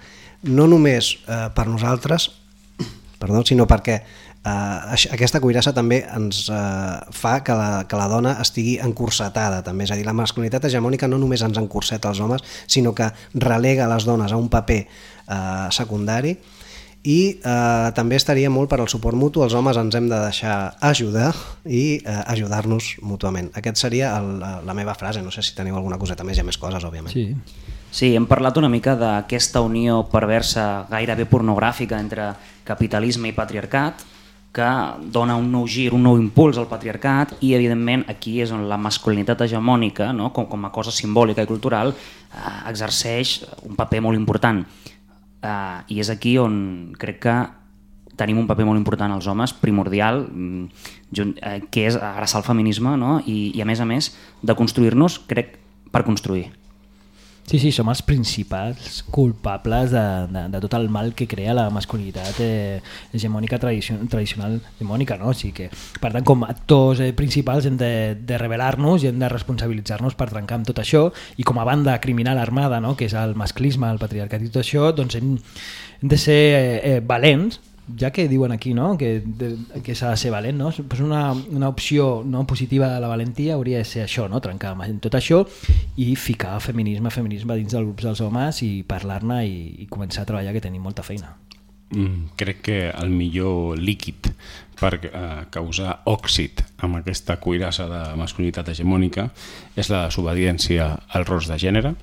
no només eh, per nosaltres, perdó, sinó perquè eh, aquesta cuirassa també ens eh, fa que la, que la dona estigui encursetada també, és a dir, la masculinitat hegemònica no només ens encurseta els homes, sinó que relega les dones a un paper eh, secundari i eh, també estaria molt per al suport mutu, els homes ens hem de deixar ajudar i eh, ajudar-nos mútuament. Aquest seria el, la, la meva frase, no sé si teniu alguna coseta més, hi ha més coses, òbviament. Sí. Sí, hem parlat una mica d'aquesta unió perversa gairebé pornogràfica entre capitalisme i patriarcat que dona un nou gir, un nou impuls al patriarcat i evidentment aquí és on la masculinitat hegemònica no? com, com a cosa simbòlica i cultural eh, exerceix un paper molt important eh, i és aquí on crec que tenim un paper molt important els homes, primordial, mm, eh, que és abraçar el feminisme no? I, i a més a més de construir-nos, crec, per construir. Sí, sí, som els principals culpables de, de, de tot el mal que crea la masculinitat eh, hegemònica tradicio tradicional hegemònica, no? O sigui que, per tant, com a actors eh, principals hem de, de revelar-nos i hem de responsabilitzar-nos per trencar amb tot això i com a banda criminal armada, no? que és el masclisme, el patriarcat i tot això, doncs hem, hem de ser eh, eh, valents ja que diuen aquí no? que, que s'ha de ser valent, no? pues una, una opció no positiva de la valentia hauria de ser això, no? trencar amb tot això i ficar feminisme, feminisme dins dels grups dels homes i parlar-ne i, i començar a treballar que tenim molta feina. Mm, crec que el millor líquid per eh, causar òxid amb aquesta cuirassa de masculinitat hegemònica és la desobediència al rols de gènere.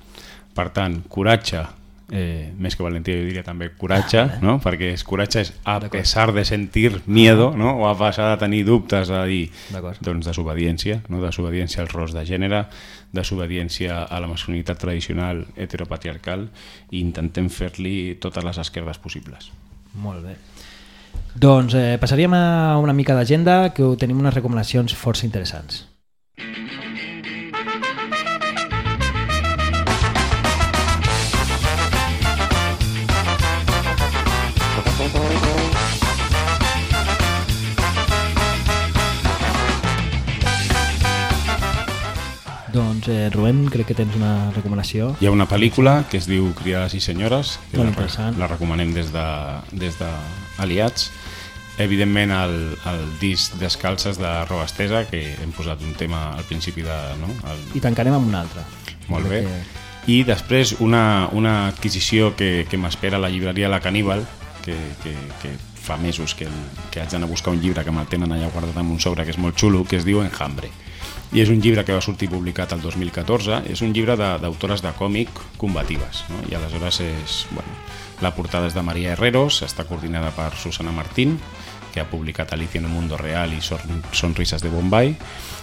Per tant, coratge, eh, més que valentia jo diria també coratge, ah, no? perquè és, coratge és a pesar de sentir miedo no? o a pesar de tenir dubtes a dir doncs desobediència, no? desobediència als rols de gènere, desobediència a la masculinitat tradicional heteropatriarcal i intentem fer-li totes les esquerdes possibles. Molt bé. Doncs eh, passaríem a una mica d'agenda que tenim unes recomanacions força interessants. Doncs, eh, Rubén, crec que tens una recomanació. Hi ha una pel·lícula que es diu Criades i senyores, que Molt la, la recomanem des de, des de Aliats. Evidentment, el, el disc Descalces de Roba Estesa, que hem posat un tema al principi de... No? El, I tancarem amb una altra. molt bé. Crec I després una, una adquisició que, que m'espera la llibreria La Caníbal, que, que, que fa mesos que, que haig d'anar a buscar un llibre que me'l tenen allà guardat amb un sobre que és molt xulo, que es diu Enjambre. I és un llibre que va sortir publicat el 2014, és un llibre d'autores de, de còmic combatives, no? i aleshores és, bueno, la portada és de Maria Herreros, està coordinada per Susana Martín, que ha publicat Alicia en el mundo real i Son- Sonrises de Bombay,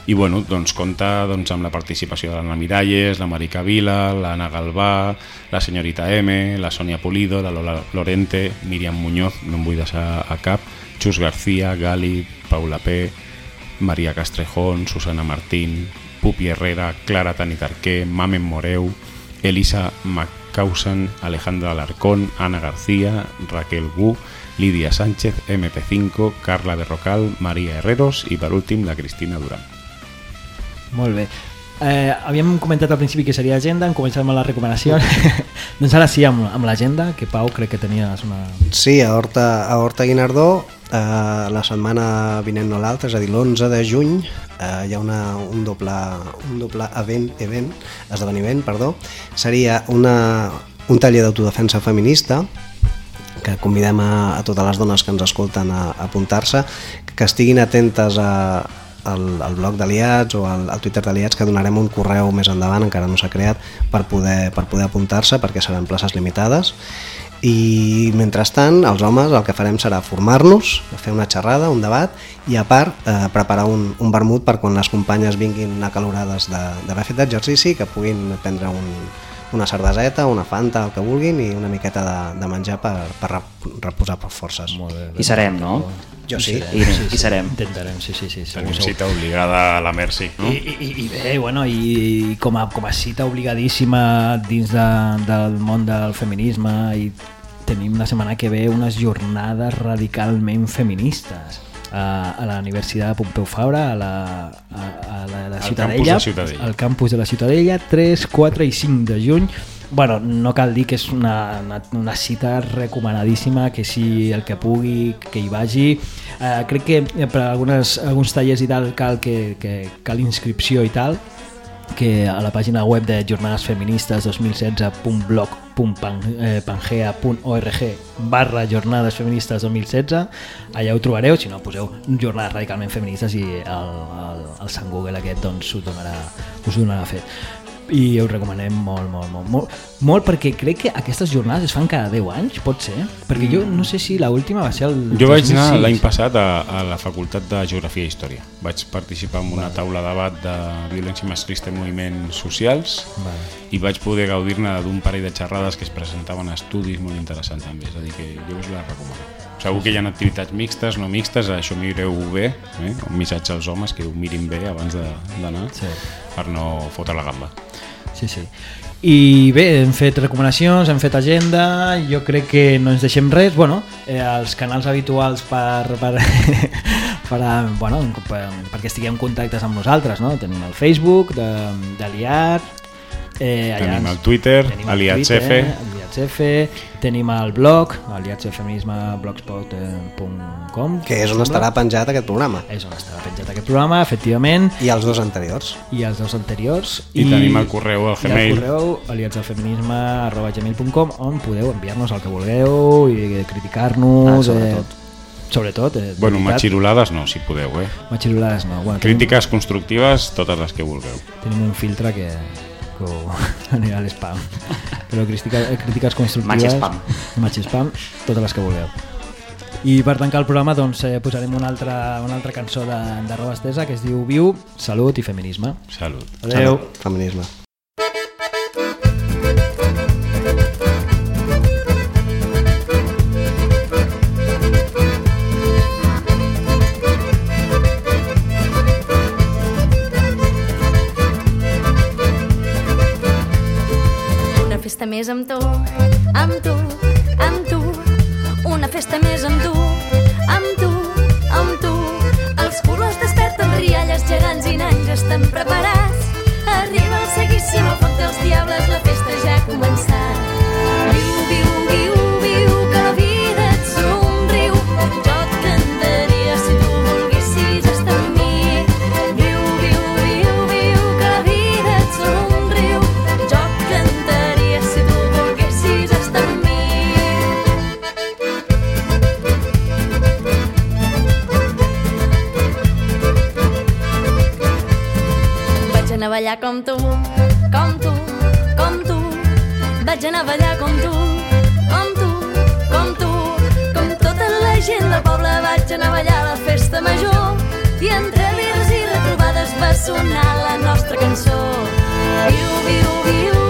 i bueno, doncs compta doncs, amb la participació de l'Anna Miralles, la Marica Vila, l'Anna Galvà, la senyorita M, la Sonia Pulido, la Lola Lorente, Míriam Muñoz, no em vull deixar a cap, Xus García, Gali, Paula P, Maria Castrejón, Susana Martín, Pupi Herrera, Clara Tanitarqué, Mamen Moreu, Elisa McCausen, Alejandra Alarcón, Ana García, Raquel Gu, Lidia Sánchez, MP5, Carla Berrocal, Maria Herreros i per últim la Cristina Duran. Molt bé. Eh, havíem comentat al principi que seria agenda, hem començat amb la recomanació. doncs ara sí, amb, amb l'agenda, que Pau crec que tenies una... Sí, a Horta, a Horta Guinardó, eh, la setmana vinent no l'altra, és a dir, l'11 de juny, eh, hi ha una, un, doble, un doble event, event, esdeveniment, perdó, seria una, un taller d'autodefensa feminista, que convidem a, a totes les dones que ens escolten a, a apuntar-se, que estiguin atentes a, al, al blog d'Aliats o al, al Twitter d'Aliats que donarem un correu més endavant, encara no s'ha creat, per poder, per poder apuntar-se perquè seran places limitades i mentrestant els homes el que farem serà formar-nos, fer una xerrada, un debat i a part eh, preparar un, un vermut per quan les companyes vinguin acalorades de- d'haver fet exercici que puguin prendre un, una cerdeseta, una fanta, el que vulguin i una miqueta de, de menjar per, per rep- reposar per forces. Molt bé. Hi serem, no? Jo sí. I, i serem. Intentarem, sí, sí, sí. Tenim cita obligada a la Mercy, no? I, i, i bé, bueno, i com a, com a cita obligadíssima dins de, del món del feminisme i tenim la setmana que ve unes jornades radicalment feministes a, a la Universitat de Pompeu Fabra, a la, a, a la, a la Al Ciutadella, campus de Ciutadella. al campus de la Ciutadella, 3, 4 i 5 de juny. Bueno, no cal dir que és una, una, una cita recomanadíssima, que si el que pugui, que hi vagi. Eh, crec que eh, per algunes, alguns tallers i tal cal, que, que cal inscripció i tal, que a la pàgina web de Jornades Feministes 2016.blog.pangea.org barra Jornades Feministes 2016 allà ho trobareu, si no poseu Jornades Radicalment Feministes i el, el, el Sant Google aquest doncs us donarà, us donarà fet i us recomanem molt, molt, molt, molt, molt perquè crec que aquestes jornades es fan cada 10 anys, pot ser? Perquè jo no sé si la última va ser el Jo vaig anar 2006. l'any passat a, a la Facultat de Geografia i Història. Vaig participar en una taula de debat de violència masclista i moviments socials Vale. i vaig poder gaudir-ne d'un parell de xerrades que es presentaven estudis molt interessants també, és a dir que jo us la recomano. Segur que hi ha activitats mixtes, no mixtes, això mireu bé, eh? un missatge als homes que ho mirin bé abans d'anar Sí. Per no fotre la gamba. Sí, sí. I bé, hem fet recomanacions, hem fet agenda, jo crec que no ens deixem res, bueno, eh, els canals habituals per, per, per, a, bueno, per, perquè estiguem en contactes amb nosaltres, no? Tenim el Facebook de, de l'IAR, eh, allà Tenim el Twitter, tenim el Tenim el blog, aliatsfeminisme.blogspot.com Que és on estarà penjat aquest programa. És on estarà penjat aquest programa, efectivament, I els dos anteriors. i els dos anteriors. I tenim el correu al i el Gmail. correu on podeu enviar-nos el que vulgueu i criticar-nos. Ah, sobretot. Eh, sobretot. Eh, Bueno, veritat. matxirolades no, si podeu, eh? Matxirolades no. Bueno, tenim, Crítiques constructives, totes les que vulgueu. tenim un filtre que, ho anirà a l'espam. Però crítica, eh, crítiques constructives... Matxespam. Matxespam, totes les que vulgueu. I per tancar el programa doncs, eh, posarem una altra, una altra cançó de, de Roba Estesa que es diu Viu, Salut i Feminisme. Salut. Adeu. Feminisme. Festa més amb tu, amb tu, amb tu. Una festa més amb tu, amb tu, amb tu. Els colors desperten rialles gegants i nans estan preparats. Arriba el seguíssim al foc dels diables, la ballar com tu, com tu, com tu. Vaig anar a ballar com tu, com tu, com tu. Com tota la gent del poble vaig anar a ballar a la festa major. I entre rirs i retrobades va sonar la nostra cançó. Viu, viu, viu,